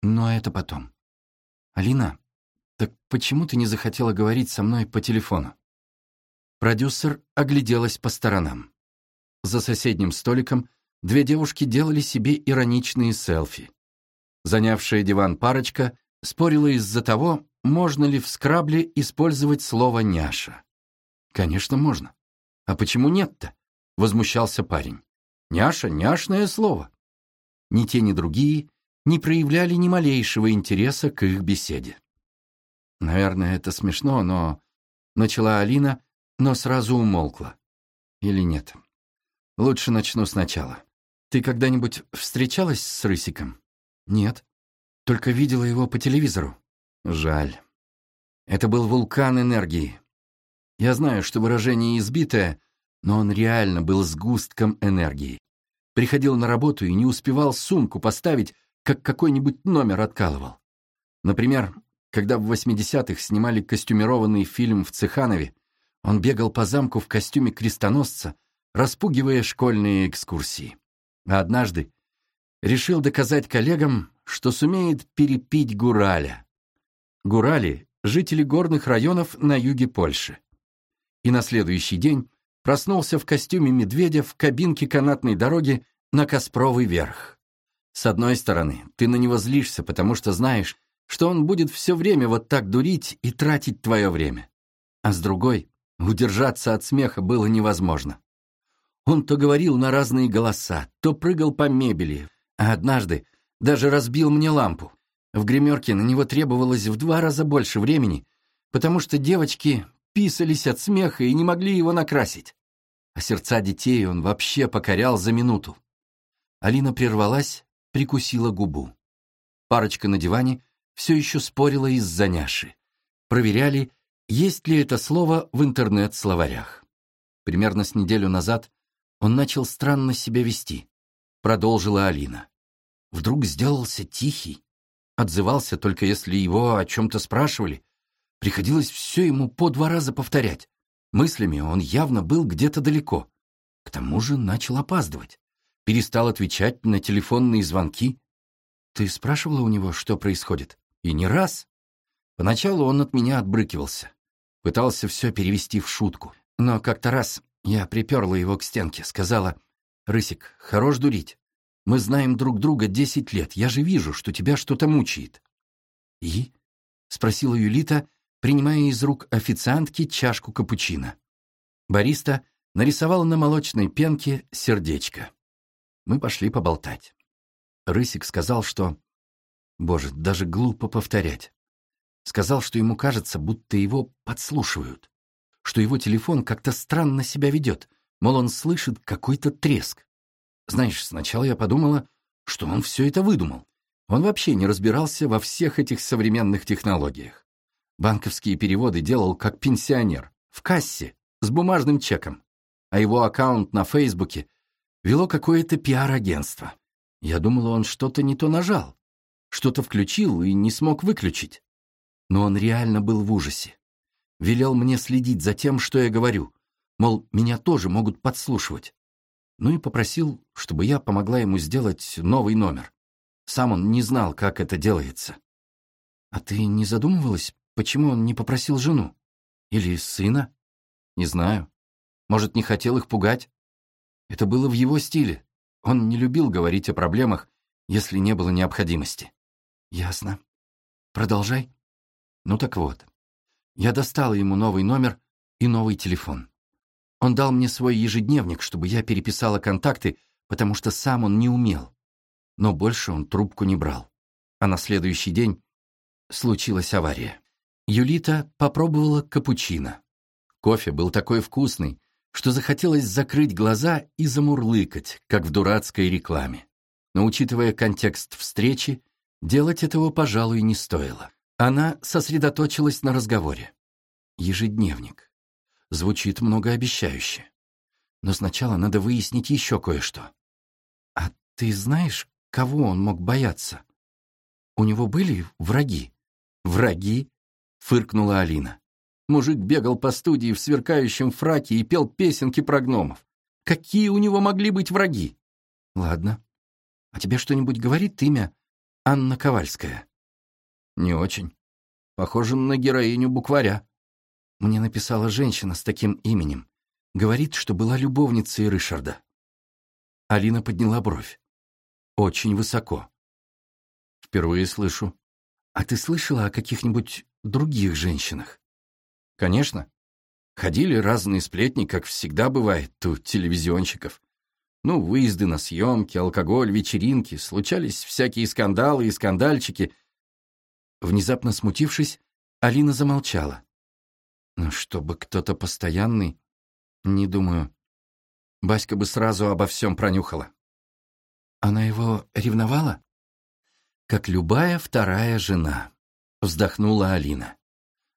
Но это потом. Алина, так почему ты не захотела говорить со мной по телефону? Продюсер огляделась по сторонам. За соседним столиком две девушки делали себе ироничные селфи. Занявшая диван парочка спорила из-за того, можно ли в скрабле использовать слово «няша». Конечно, можно. А почему нет-то? Возмущался парень. Няша — няшное слово. Ни те, ни другие не проявляли ни малейшего интереса к их беседе. Наверное, это смешно, но... Начала Алина, но сразу умолкла. Или нет? Лучше начну сначала. Ты когда-нибудь встречалась с Рысиком? Нет. Только видела его по телевизору. Жаль. Это был вулкан энергии. Я знаю, что выражение избитое, но он реально был сгустком энергии. Приходил на работу и не успевал сумку поставить, как какой-нибудь номер откалывал. Например, когда в 80-х снимали костюмированный фильм в Цеханове, он бегал по замку в костюме крестоносца, распугивая школьные экскурсии. А однажды решил доказать коллегам, что сумеет перепить Гураля. Гурали — жители горных районов на юге Польши и на следующий день проснулся в костюме медведя в кабинке канатной дороги на Каспровый верх. С одной стороны, ты на него злишься, потому что знаешь, что он будет все время вот так дурить и тратить твое время. А с другой, удержаться от смеха было невозможно. Он то говорил на разные голоса, то прыгал по мебели, а однажды даже разбил мне лампу. В гримерке на него требовалось в два раза больше времени, потому что девочки писались от смеха и не могли его накрасить. А сердца детей он вообще покорял за минуту. Алина прервалась, прикусила губу. Парочка на диване все еще спорила из-за няши. Проверяли, есть ли это слово в интернет-словарях. Примерно с неделю назад он начал странно себя вести, продолжила Алина. Вдруг сделался тихий, отзывался только если его о чем-то спрашивали, Приходилось все ему по два раза повторять. Мыслями он явно был где-то далеко. К тому же начал опаздывать. Перестал отвечать на телефонные звонки. Ты спрашивала у него, что происходит? И не раз. Поначалу он от меня отбрыкивался. Пытался все перевести в шутку. Но как-то раз я приперла его к стенке, сказала, «Рысик, хорош дурить. Мы знаем друг друга десять лет. Я же вижу, что тебя что-то мучает». «И?» — спросила Юлита, принимая из рук официантки чашку капучино. Бариста нарисовал на молочной пенке сердечко. Мы пошли поболтать. Рысик сказал, что... Боже, даже глупо повторять. Сказал, что ему кажется, будто его подслушивают, что его телефон как-то странно себя ведет, мол, он слышит какой-то треск. Знаешь, сначала я подумала, что он все это выдумал. Он вообще не разбирался во всех этих современных технологиях. Банковские переводы делал как пенсионер, в кассе, с бумажным чеком. А его аккаунт на Фейсбуке вело какое-то пиар-агентство. Я думала, он что-то не то нажал, что-то включил и не смог выключить. Но он реально был в ужасе. Велел мне следить за тем, что я говорю, мол, меня тоже могут подслушивать. Ну и попросил, чтобы я помогла ему сделать новый номер. Сам он не знал, как это делается. А ты не задумывалась, Почему он не попросил жену? Или сына? Не знаю. Может, не хотел их пугать? Это было в его стиле. Он не любил говорить о проблемах, если не было необходимости. Ясно. Продолжай. Ну так вот. Я достала ему новый номер и новый телефон. Он дал мне свой ежедневник, чтобы я переписала контакты, потому что сам он не умел. Но больше он трубку не брал. А на следующий день случилась авария. Юлита попробовала капучино. Кофе был такой вкусный, что захотелось закрыть глаза и замурлыкать, как в дурацкой рекламе. Но, учитывая контекст встречи, делать этого, пожалуй, не стоило. Она сосредоточилась на разговоре. Ежедневник. Звучит многообещающе. Но сначала надо выяснить еще кое-что. А ты знаешь, кого он мог бояться? У него были враги? Враги? Фыркнула Алина. Мужик бегал по студии в сверкающем фраке и пел песенки про гномов. Какие у него могли быть враги? Ладно. А тебе что-нибудь говорит имя Анна Ковальская? Не очень. Похоже на героиню букваря. Мне написала женщина с таким именем. Говорит, что была любовницей Ришарда. Алина подняла бровь. Очень высоко. Впервые слышу. А ты слышала о каких-нибудь других женщинах? Конечно. Ходили разные сплетни, как всегда бывает у телевизионщиков. Ну, выезды на съемки, алкоголь, вечеринки, случались всякие скандалы и скандальчики. Внезапно смутившись, Алина замолчала. Ну, чтобы кто-то постоянный, не думаю. Баська бы сразу обо всем пронюхала. Она его ревновала? Как любая вторая жена, вздохнула Алина.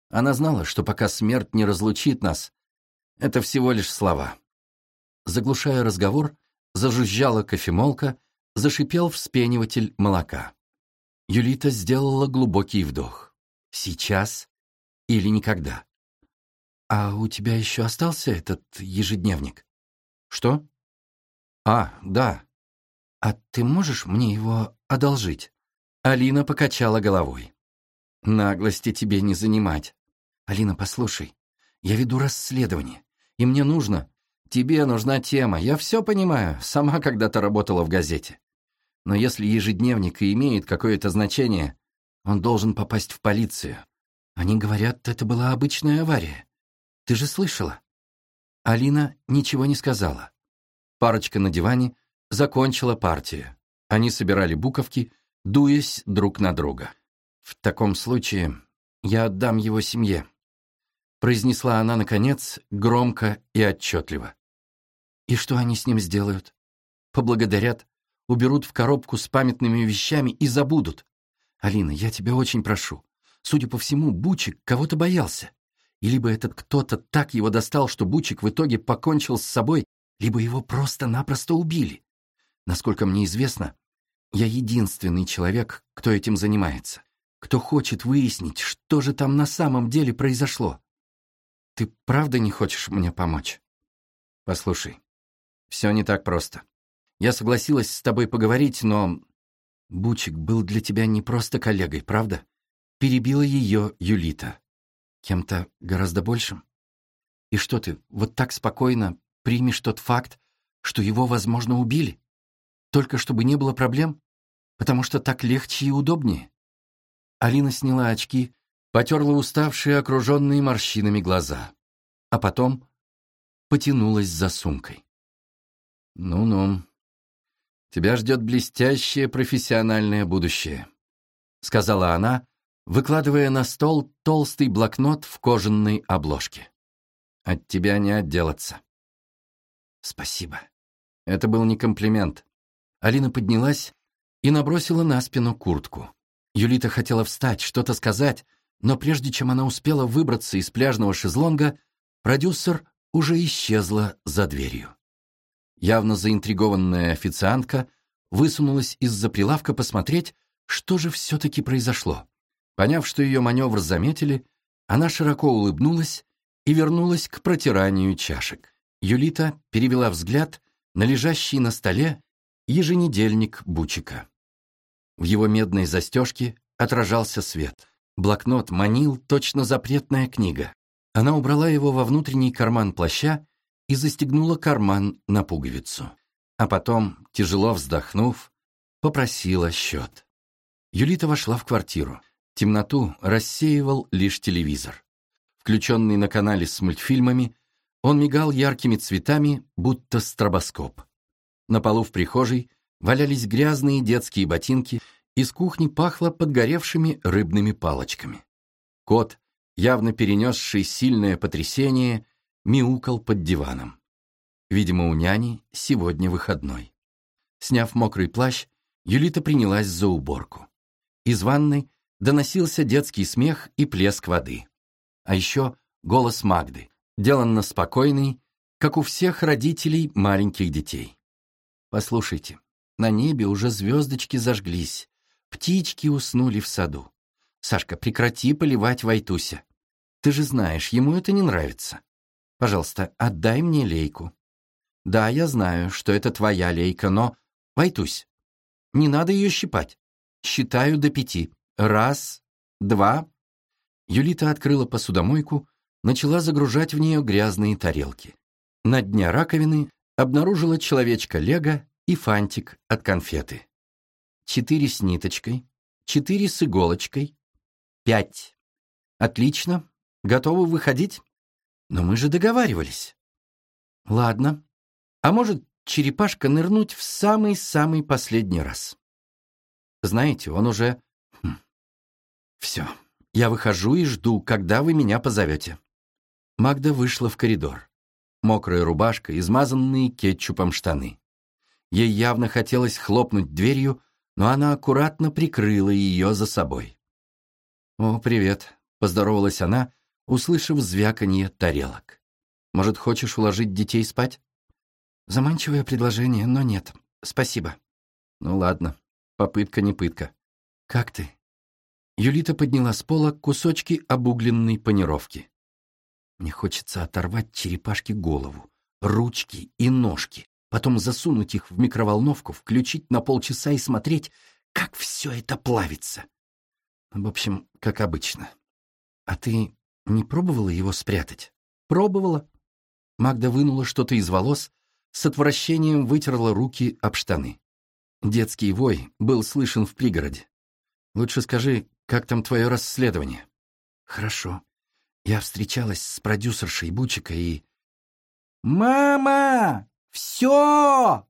Она знала, что пока смерть не разлучит нас, это всего лишь слова. Заглушая разговор, зажужжала кофемолка, зашипел вспениватель молока. Юлита сделала глубокий вдох. Сейчас или никогда. «А у тебя еще остался этот ежедневник?» «Что?» «А, да. А ты можешь мне его одолжить?» Алина покачала головой. «Наглости тебе не занимать. Алина, послушай, я веду расследование, и мне нужно... Тебе нужна тема, я все понимаю, сама когда-то работала в газете. Но если ежедневник и имеет какое-то значение, он должен попасть в полицию. Они говорят, это была обычная авария. Ты же слышала?» Алина ничего не сказала. Парочка на диване закончила партию. Они собирали буковки, дуясь друг на друга. «В таком случае я отдам его семье», — произнесла она, наконец, громко и отчетливо. «И что они с ним сделают? Поблагодарят, уберут в коробку с памятными вещами и забудут. Алина, я тебя очень прошу. Судя по всему, Бучик кого-то боялся. И либо этот кто-то так его достал, что Бучик в итоге покончил с собой, либо его просто-напросто убили. Насколько мне известно, я единственный человек, кто этим занимается, кто хочет выяснить, что же там на самом деле произошло. Ты правда не хочешь мне помочь? Послушай, все не так просто. Я согласилась с тобой поговорить, но... Бучик был для тебя не просто коллегой, правда? Перебила ее Юлита кем-то гораздо большим? И что ты, вот так спокойно примешь тот факт, что его, возможно, убили? Только чтобы не было проблем? Потому что так легче и удобнее? Алина сняла очки, потерла уставшие, окруженные морщинами глаза, а потом потянулась за сумкой. «Ну-ну, тебя ждет блестящее профессиональное будущее», — сказала она, выкладывая на стол толстый блокнот в кожаной обложке. «От тебя не отделаться». «Спасибо». Это был не комплимент. Алина поднялась и набросила на спину куртку. Юлита хотела встать, что-то сказать, но прежде чем она успела выбраться из пляжного шезлонга, продюсер уже исчезла за дверью. Явно заинтригованная официантка высунулась из-за прилавка посмотреть, что же все-таки произошло. Поняв, что ее маневр заметили, она широко улыбнулась и вернулась к протиранию чашек. Юлита перевела взгляд на лежащий на столе еженедельник Бучика. В его медной застежке отражался свет. Блокнот манил точно запретная книга. Она убрала его во внутренний карман плаща и застегнула карман на пуговицу. А потом, тяжело вздохнув, попросила счет. Юлита вошла в квартиру. Темноту рассеивал лишь телевизор. включенный на канале с мультфильмами, он мигал яркими цветами, будто стробоскоп. На полу в прихожей валялись грязные детские ботинки, из кухни пахло подгоревшими рыбными палочками. Кот, явно перенесший сильное потрясение, мяукал под диваном. Видимо, у няни сегодня выходной. Сняв мокрый плащ, Юлита принялась за уборку. Из ванной доносился детский смех и плеск воды. А еще голос Магды, деланно спокойный, как у всех родителей маленьких детей. «Послушайте, на небе уже звездочки зажглись, птички уснули в саду. Сашка, прекрати поливать Вайтуся. Ты же знаешь, ему это не нравится. Пожалуйста, отдай мне лейку. Да, я знаю, что это твоя лейка, но... Вайтусь, не надо ее щипать. Считаю до пяти. Раз, два. Юлита открыла посудомойку, начала загружать в нее грязные тарелки. На дне раковины обнаружила человечка Лего и фантик от конфеты. Четыре с ниточкой, четыре с иголочкой, пять. Отлично. Готовы выходить? Но мы же договаривались. Ладно. А может, черепашка нырнуть в самый-самый последний раз? Знаете, он уже... Хм. Все. Я выхожу и жду, когда вы меня позовете. Магда вышла в коридор. Мокрая рубашка, измазанные кетчупом штаны. Ей явно хотелось хлопнуть дверью, но она аккуратно прикрыла ее за собой. «О, привет», — поздоровалась она, услышав звяканье тарелок. «Может, хочешь уложить детей спать?» Заманчивое предложение, но нет. Спасибо. Ну ладно, попытка не пытка. Как ты? Юлита подняла с пола кусочки обугленной панировки. Мне хочется оторвать черепашке голову, ручки и ножки, потом засунуть их в микроволновку, включить на полчаса и смотреть, как все это плавится. В общем, как обычно. А ты не пробовала его спрятать? Пробовала. Магда вынула что-то из волос, с отвращением вытерла руки об штаны. Детский вой был слышен в пригороде. Лучше скажи, как там твое расследование? Хорошо. Я встречалась с продюсершей Бучика и... «Мама! Все!»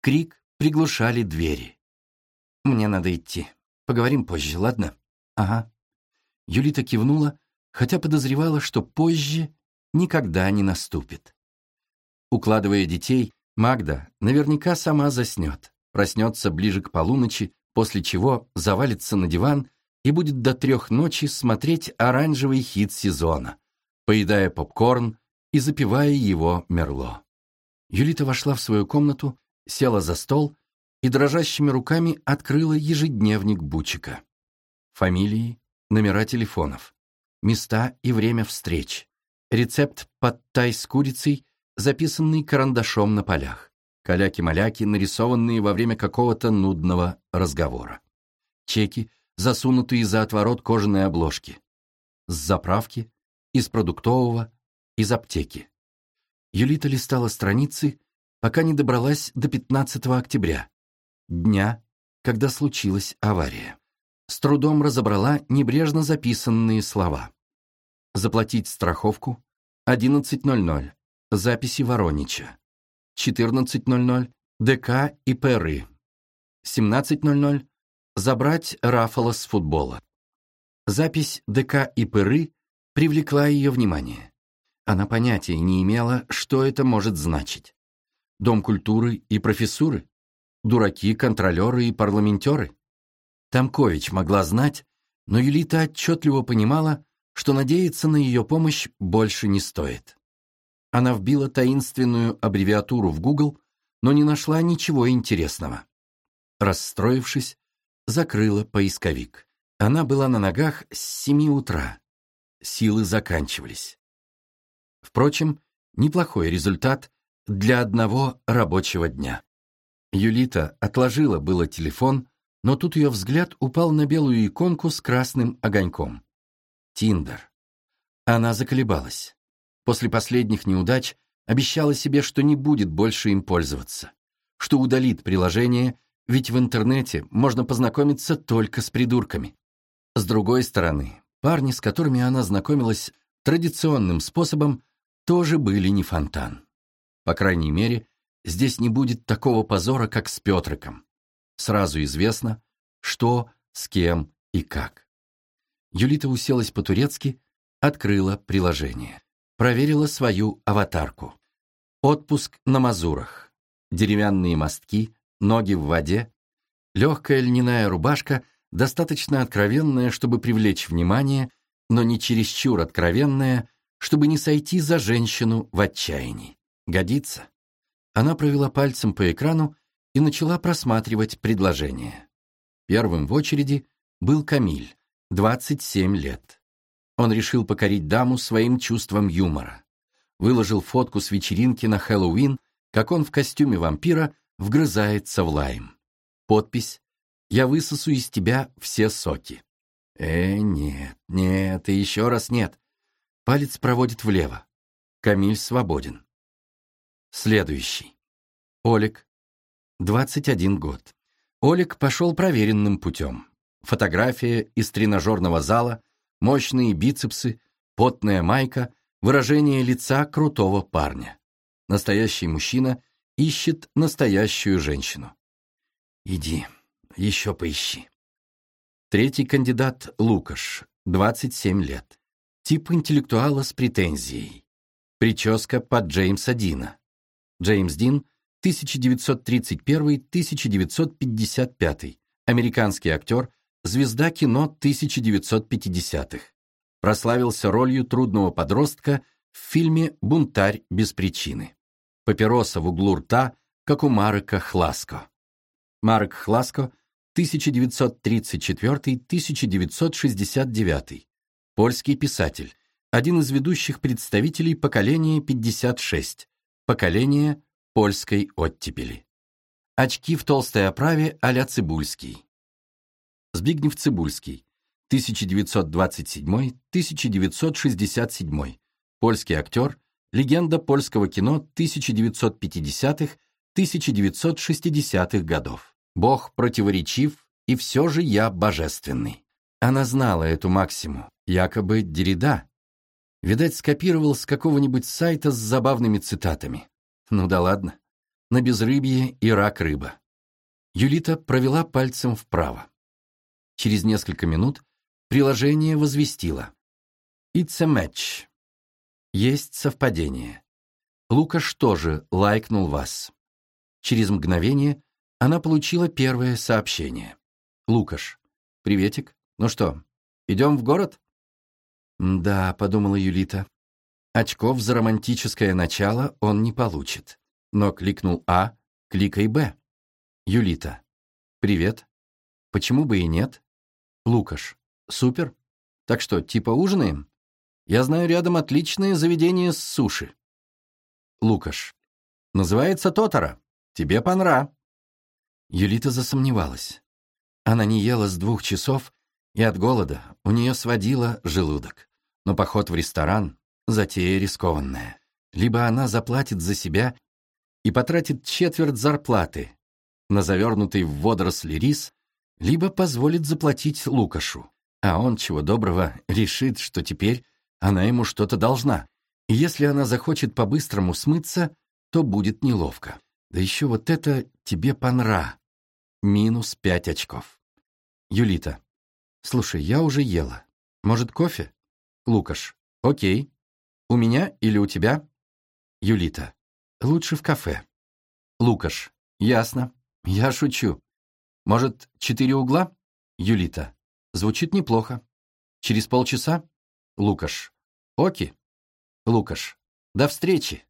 Крик приглушали двери. «Мне надо идти. Поговорим позже, ладно?» «Ага». Юлита кивнула, хотя подозревала, что позже никогда не наступит. Укладывая детей, Магда наверняка сама заснет, проснется ближе к полуночи, после чего завалится на диван и будет до трех ночи смотреть оранжевый хит сезона, поедая попкорн и запивая его мерло. Юлита вошла в свою комнату, села за стол и дрожащими руками открыла ежедневник Бучика. Фамилии, номера телефонов, места и время встреч, рецепт под тай с курицей записанный карандашом на полях, каляки-маляки, нарисованные во время какого-то нудного разговора, чеки, засунутые за отворот кожаной обложки, с заправки, из продуктового, из аптеки. Юлита листала страницы, пока не добралась до 15 октября, дня, когда случилась авария. С трудом разобрала небрежно записанные слова. Заплатить страховку 11.00. Записи Воронича. 14.00. ДК и Перы. 17.00. Забрать Рафала с футбола. Запись ДК и Перы привлекла ее внимание. Она понятия не имела, что это может значить. Дом культуры и профессуры? Дураки, контролеры и парламентеры? Тамкович могла знать, но Юлита отчетливо понимала, что надеяться на ее помощь больше не стоит. Она вбила таинственную аббревиатуру в Google, но не нашла ничего интересного. Расстроившись, закрыла поисковик. Она была на ногах с семи утра. Силы заканчивались. Впрочем, неплохой результат для одного рабочего дня. Юлита отложила было телефон, но тут ее взгляд упал на белую иконку с красным огоньком. Тиндер. Она заколебалась после последних неудач обещала себе, что не будет больше им пользоваться, что удалит приложение, ведь в интернете можно познакомиться только с придурками. С другой стороны, парни, с которыми она знакомилась традиционным способом тоже были не фонтан. По крайней мере, здесь не будет такого позора, как с Петриком. Сразу известно, что, с кем и как. Юлита уселась по-турецки, открыла приложение. Проверила свою аватарку. Отпуск на Мазурах. Деревянные мостки, ноги в воде. Легкая льняная рубашка, достаточно откровенная, чтобы привлечь внимание, но не чересчур откровенная, чтобы не сойти за женщину в отчаянии. Годится? Она провела пальцем по экрану и начала просматривать предложение. Первым в очереди был Камиль, 27 лет. Он решил покорить даму своим чувством юмора. Выложил фотку с вечеринки на Хэллоуин, как он в костюме вампира вгрызается в лайм. Подпись «Я высосу из тебя все соки». Э, нет, нет и еще раз нет. Палец проводит влево. Камиль свободен. Следующий. Олег. 21 год. Олег пошел проверенным путем. Фотография из тренажерного зала, мощные бицепсы, потная майка, выражение лица крутого парня. Настоящий мужчина ищет настоящую женщину. Иди, еще поищи. Третий кандидат — Лукаш, 27 лет. Тип интеллектуала с претензией. Прическа под Джеймса Дина. Джеймс Дин, 1931-1955, американский актер, звезда кино 1950-х. Прославился ролью трудного подростка в фильме «Бунтарь без причины». Папироса в углу рта, как у Марека Хласко. Марк Хласко — 1934-1969, польский писатель, один из ведущих представителей поколения 56, поколения польской оттепели. Очки в толстой оправе а-ля Цибульский. Збигнев Цибульский, 1927-1967, польский актер, легенда польского кино 1950-1960-х годов. Бог противоречив, и все же я божественный. Она знала эту максиму, якобы Дерида. Видать, скопировал с какого-нибудь сайта с забавными цитатами. Ну да ладно. На безрыбье и рак рыба. Юлита провела пальцем вправо. Через несколько минут приложение возвестило. It's a match. Есть совпадение. Лукаш тоже лайкнул вас. Через мгновение она получила первое сообщение. «Лукаш, приветик. Ну что, идем в город?» «Да», — подумала Юлита. Очков за романтическое начало он не получит. Но кликнул А, кликай Б. Юлита. «Привет. Почему бы и нет?» «Лукаш. Супер. Так что, типа ужинаем? Я знаю рядом отличное заведение с суши». Лукаш. «Называется Тотара. Тебе понра». Юлита засомневалась. Она не ела с двух часов, и от голода у нее сводило желудок. Но поход в ресторан — затея рискованная. Либо она заплатит за себя и потратит четверть зарплаты на завернутый в водоросли рис, либо позволит заплатить Лукашу. А он, чего доброго, решит, что теперь она ему что-то должна. И если она захочет по-быстрому смыться, то будет неловко. Да еще вот это тебе понра. Минус пять очков. Юлита. Слушай, я уже ела. Может, кофе? Лукаш. Окей. У меня или у тебя? Юлита. Лучше в кафе. Лукаш. Ясно. Я шучу. Может, четыре угла? Юлита. Звучит неплохо. Через полчаса? Лукаш. Оки. Лукаш. До встречи.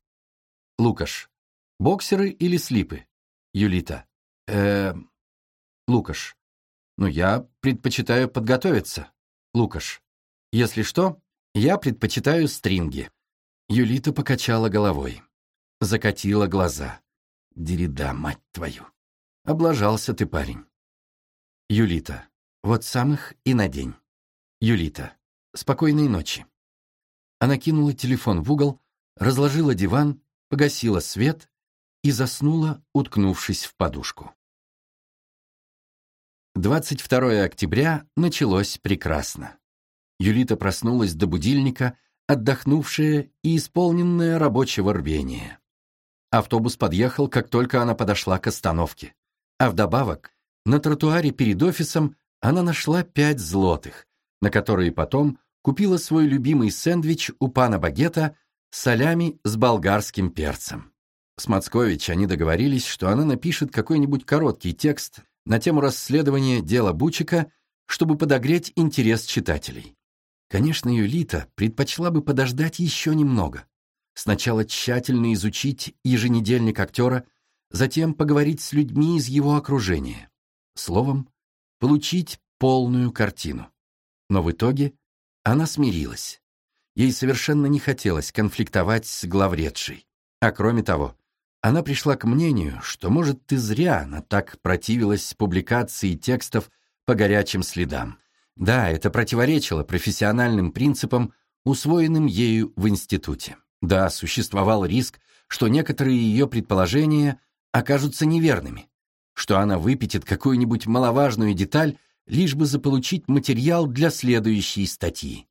Лукаш. Боксеры или слипы? Юлита. Э, Лукаш. Ну, я предпочитаю подготовиться. Лукаш. Если что, я предпочитаю стринги. Юлита покачала головой. Закатила глаза. Дереда, мать твою. Облажался ты, парень. Юлита. Вот самых и на день. Юлита. Спокойной ночи. Она кинула телефон в угол, разложила диван, погасила свет и заснула, уткнувшись в подушку. 22 октября началось прекрасно. Юлита проснулась до будильника, отдохнувшая и исполненная рабочего рвения. Автобус подъехал, как только она подошла к остановке. А вдобавок, на тротуаре перед офисом она нашла пять злотых, на которые потом купила свой любимый сэндвич у пана Багета солями с болгарским перцем. С Мацкович они договорились, что она напишет какой-нибудь короткий текст на тему расследования дела Бучика, чтобы подогреть интерес читателей. Конечно, Юлита предпочла бы подождать еще немного. Сначала тщательно изучить еженедельник актера, затем поговорить с людьми из его окружения. Словом, получить полную картину. Но в итоге она смирилась. Ей совершенно не хотелось конфликтовать с главредшей. А кроме того, она пришла к мнению, что, может, ты зря она так противилась публикации текстов по горячим следам. Да, это противоречило профессиональным принципам, усвоенным ею в институте. Да, существовал риск, что некоторые ее предположения окажутся неверными, что она выпятит какую-нибудь маловажную деталь, лишь бы заполучить материал для следующей статьи.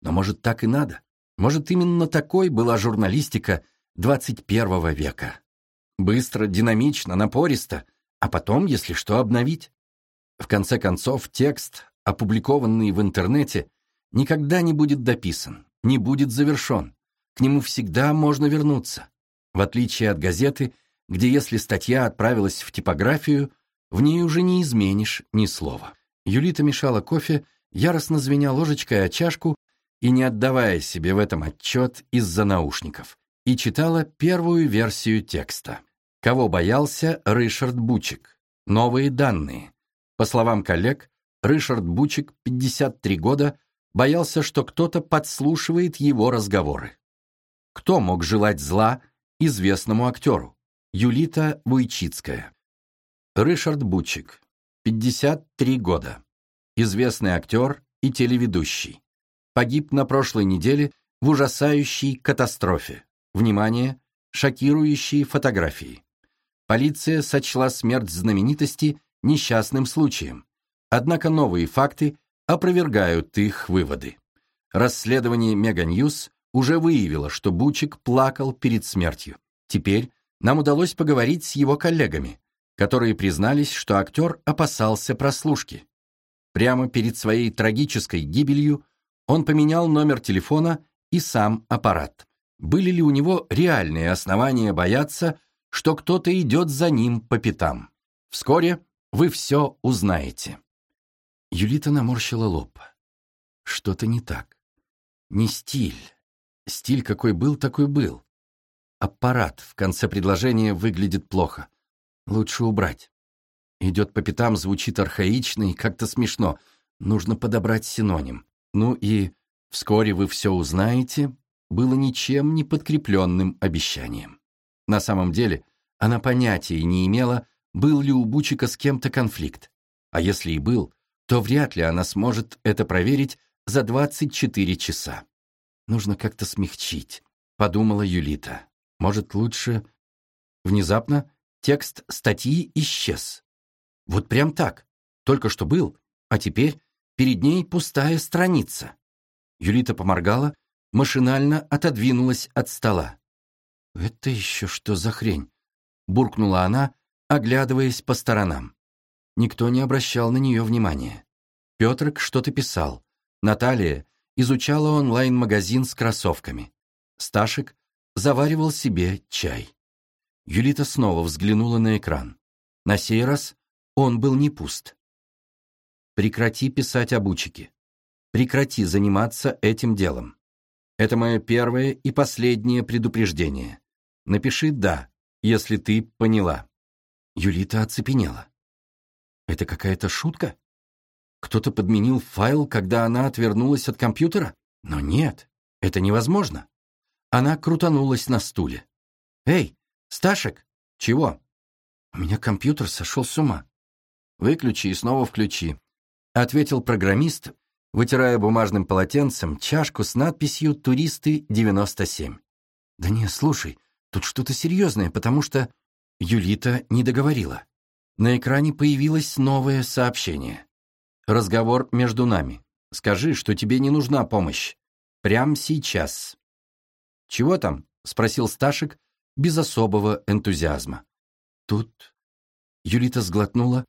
Но может так и надо? Может именно такой была журналистика 21 века? Быстро, динамично, напористо, а потом, если что, обновить. В конце концов, текст, опубликованный в интернете, никогда не будет дописан, не будет завершен. К нему всегда можно вернуться. В отличие от газеты, где если статья отправилась в типографию, в ней уже не изменишь ни слова. Юлита мешала кофе, яростно звеня ложечкой о чашку и не отдавая себе в этом отчет из-за наушников и читала первую версию текста. Кого боялся Ришард Бучик? Новые данные. По словам коллег, Ришард Бучик, 53 года, боялся, что кто-то подслушивает его разговоры. Кто мог желать зла известному актеру? Юлита Вуйчицкая. Ришард Бучик, 53 года. Известный актер и телеведущий. Погиб на прошлой неделе в ужасающей катастрофе. Внимание, шокирующие фотографии. Полиция сочла смерть знаменитости несчастным случаем. Однако новые факты опровергают их выводы. Расследование Mega News уже выявило, что Бучик плакал перед смертью. Теперь нам удалось поговорить с его коллегами, которые признались, что актер опасался прослушки. Прямо перед своей трагической гибелью он поменял номер телефона и сам аппарат были ли у него реальные основания бояться, что кто-то идет за ним по пятам. Вскоре вы все узнаете. Юлита наморщила лоб. Что-то не так. Не стиль. Стиль какой был, такой был. Аппарат в конце предложения выглядит плохо. Лучше убрать. Идет по пятам, звучит архаично и как-то смешно. Нужно подобрать синоним. Ну и вскоре вы все узнаете, было ничем не подкрепленным обещанием. На самом деле, она понятия не имела, был ли у Бучика с кем-то конфликт. А если и был, то вряд ли она сможет это проверить за 24 часа. Нужно как-то смягчить, подумала Юлита. Может, лучше... Внезапно текст статьи исчез. Вот прям так. Только что был, а теперь перед ней пустая страница. Юлита поморгала машинально отодвинулась от стола. «Это еще что за хрень?» — буркнула она, оглядываясь по сторонам. Никто не обращал на нее внимания. Петрик что-то писал. Наталья изучала онлайн-магазин с кроссовками. Сташек заваривал себе чай. Юлита снова взглянула на экран. На сей раз он был не пуст. «Прекрати писать об учике. Прекрати заниматься этим делом. Это мое первое и последнее предупреждение. Напиши «да», если ты поняла». Юлита оцепенела. Это какая-то шутка? Кто-то подменил файл, когда она отвернулась от компьютера? Но нет, это невозможно. Она крутанулась на стуле. «Эй, Сташек!» «Чего?» «У меня компьютер сошел с ума». «Выключи и снова включи», — ответил программист, вытирая бумажным полотенцем чашку с надписью «Туристы 97». «Да не, слушай, тут что-то серьезное, потому что...» Юлита не договорила. На экране появилось новое сообщение. «Разговор между нами. Скажи, что тебе не нужна помощь. Прямо сейчас. «Чего там?» — спросил Сташек без особого энтузиазма. «Тут...» — Юлита сглотнула,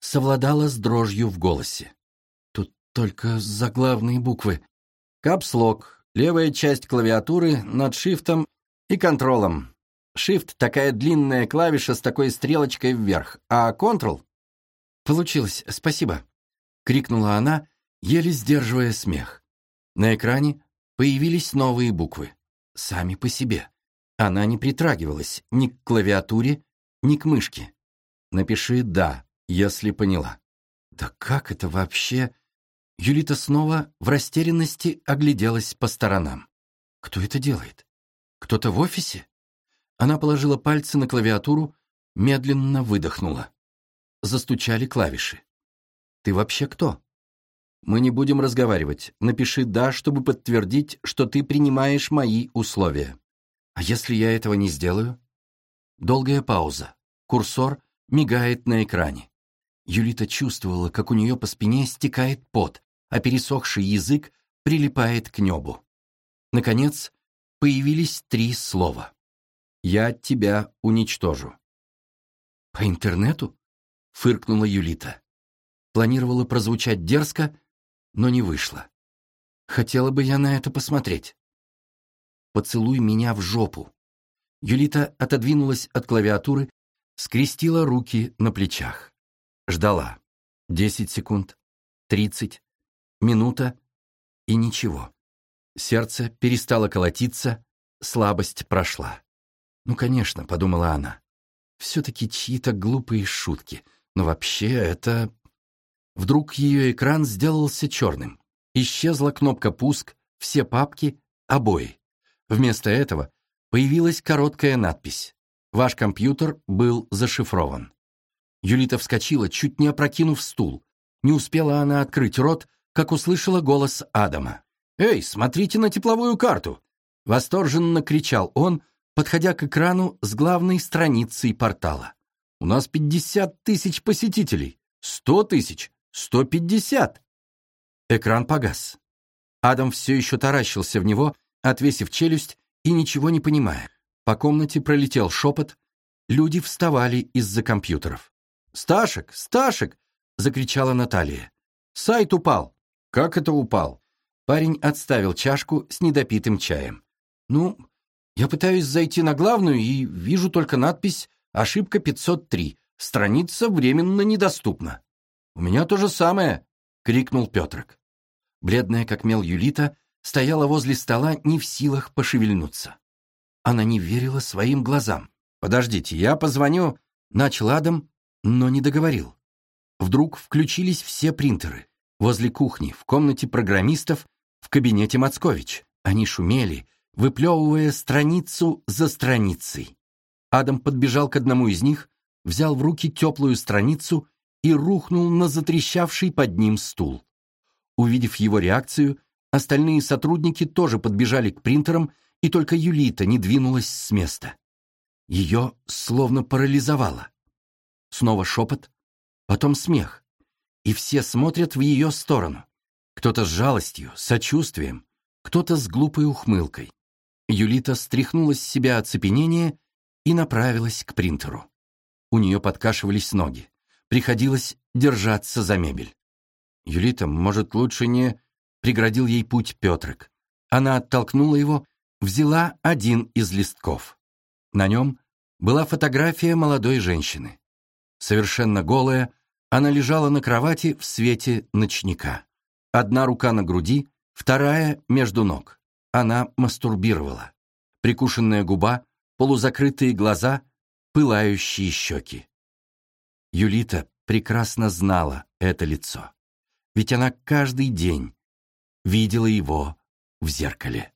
совладала с дрожью в голосе. «Тут только заглавные буквы. Капслок, левая часть клавиатуры над шифтом и контролом. Shift — такая длинная клавиша с такой стрелочкой вверх, а Ctrl — «Получилось, спасибо», — крикнула она, еле сдерживая смех. На экране появились новые буквы, сами по себе. Она не притрагивалась ни к клавиатуре, ни к мышке. Напиши «да», если поняла. Да как это вообще? Юлита снова в растерянности огляделась по сторонам. Кто это делает? Кто-то в офисе? Она положила пальцы на клавиатуру, медленно выдохнула. Застучали клавиши. «Ты вообще кто?» «Мы не будем разговаривать. Напиши «да», чтобы подтвердить, что ты принимаешь мои условия». А если я этого не сделаю? Долгая пауза. Курсор мигает на экране. Юлита чувствовала, как у нее по спине стекает пот, а пересохший язык прилипает к небу. Наконец, появились три слова. «Я тебя уничтожу». «По интернету?» — фыркнула Юлита. Планировала прозвучать дерзко, но не вышло. Хотела бы я на это посмотреть. «Поцелуй меня в жопу». Юлита отодвинулась от клавиатуры, скрестила руки на плечах. Ждала. Десять секунд, тридцать, минута и ничего. Сердце перестало колотиться, слабость прошла. «Ну, конечно», — подумала она. «Все-таки чьи-то глупые шутки. Но вообще это...» Вдруг ее экран сделался черным. Исчезла кнопка «Пуск», все папки, обои. Вместо этого появилась короткая надпись. Ваш компьютер был зашифрован. Юлита вскочила, чуть не опрокинув стул. Не успела она открыть рот, как услышала голос Адама. «Эй, смотрите на тепловую карту!» Восторженно кричал он, подходя к экрану с главной страницей портала. «У нас пятьдесят тысяч посетителей! Сто тысяч! Сто пятьдесят!» Экран погас. Адам все еще таращился в него, отвесив челюсть и ничего не понимая. По комнате пролетел шепот, люди вставали из-за компьютеров. «Сташек! Сташек!» — закричала Наталья. «Сайт упал!» «Как это упал?» Парень отставил чашку с недопитым чаем. «Ну, я пытаюсь зайти на главную и вижу только надпись «Ошибка 503. Страница временно недоступна». «У меня то же самое!» — крикнул Петрик. Бледная, как мел Юлита, стояла возле стола не в силах пошевельнуться. Она не верила своим глазам. «Подождите, я позвоню», — начал Адам, но не договорил. Вдруг включились все принтеры. Возле кухни, в комнате программистов, в кабинете Мацкович. Они шумели, выплевывая страницу за страницей. Адам подбежал к одному из них, взял в руки теплую страницу и рухнул на затрещавший под ним стул. Увидев его реакцию, Остальные сотрудники тоже подбежали к принтерам, и только Юлита не двинулась с места. Ее словно парализовало. Снова шепот, потом смех. И все смотрят в ее сторону. Кто-то с жалостью, сочувствием, кто-то с глупой ухмылкой. Юлита стряхнула с себя оцепенение и направилась к принтеру. У нее подкашивались ноги. Приходилось держаться за мебель. «Юлита, может, лучше не...» преградил ей путь Петрик. Она оттолкнула его, взяла один из листков. На нем была фотография молодой женщины. Совершенно голая, она лежала на кровати в свете ночника. Одна рука на груди, вторая между ног. Она мастурбировала. Прикушенная губа, полузакрытые глаза, пылающие щеки. Юлита прекрасно знала это лицо. Ведь она каждый день видела его в зеркале.